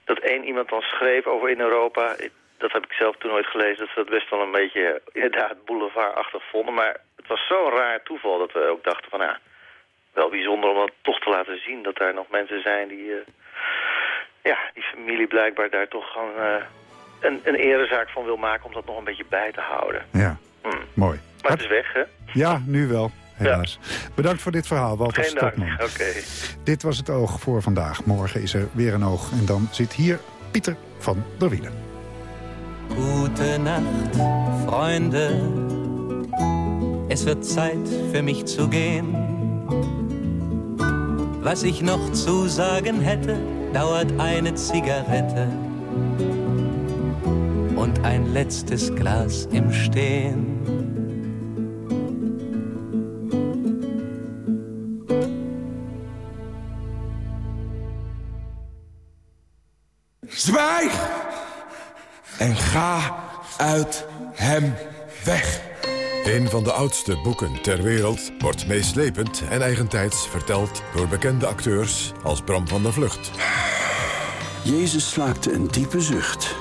Speaker 30: dat één iemand dan schreef over in Europa. Dat heb ik zelf toen nooit gelezen, dat ze dat best wel een beetje eh, inderdaad boulevardachtig vonden. Maar het was zo'n raar toeval dat we ook dachten van ja, wel bijzonder om dat toch te laten zien dat er nog mensen zijn die, eh, ja, die familie blijkbaar daar toch gewoon eh, een, een erezaak van wil maken om dat nog een beetje bij te houden.
Speaker 6: Ja,
Speaker 30: Hm.
Speaker 6: mooi.
Speaker 30: Maar het is weg, hè?
Speaker 6: Ja, nu wel, helaas. Bedankt voor dit verhaal, Walter
Speaker 30: Geen dank.
Speaker 6: Stokman.
Speaker 30: Oké.
Speaker 6: Dit was het Oog voor vandaag. Morgen is er weer een Oog. En dan zit hier Pieter van der Wielen.
Speaker 31: Gute Nacht, Freunde. Es wird Zeit für mich zu gehen. Was ich noch zu sagen hätte, dauert eine Zigarette und ein letztes Glas im Stehen.
Speaker 32: Zwijg! En ga uit hem weg.
Speaker 5: Een van de oudste boeken ter wereld wordt meeslepend en eigentijds verteld door bekende acteurs als Bram van der Vlucht.
Speaker 33: Jezus slaakte een diepe zucht.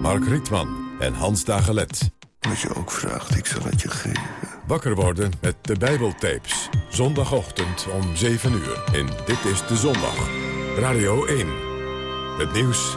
Speaker 5: Mark Rietman en Hans Dagelet.
Speaker 33: Wat je ook vraagt, ik zal het je geven.
Speaker 5: Wakker worden met de Bijbeltapes. Zondagochtend om 7 uur in Dit is de Zondag. Radio 1. Het nieuws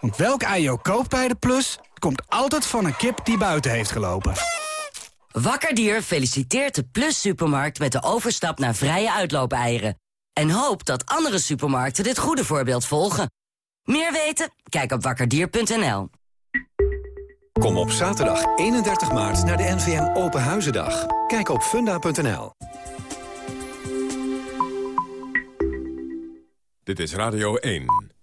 Speaker 34: Want welk ei je ook koopt bij de Plus... komt altijd van een kip die buiten heeft gelopen.
Speaker 35: Wakkerdier feliciteert de Plus Supermarkt met de overstap naar vrije uitloopeieren. En hoopt dat andere supermarkten dit goede voorbeeld volgen. Meer weten? Kijk op wakkerdier.nl.
Speaker 36: Kom op zaterdag 31 maart naar de NVM Open Huizendag. Kijk op funda.nl.
Speaker 5: Dit is Radio 1.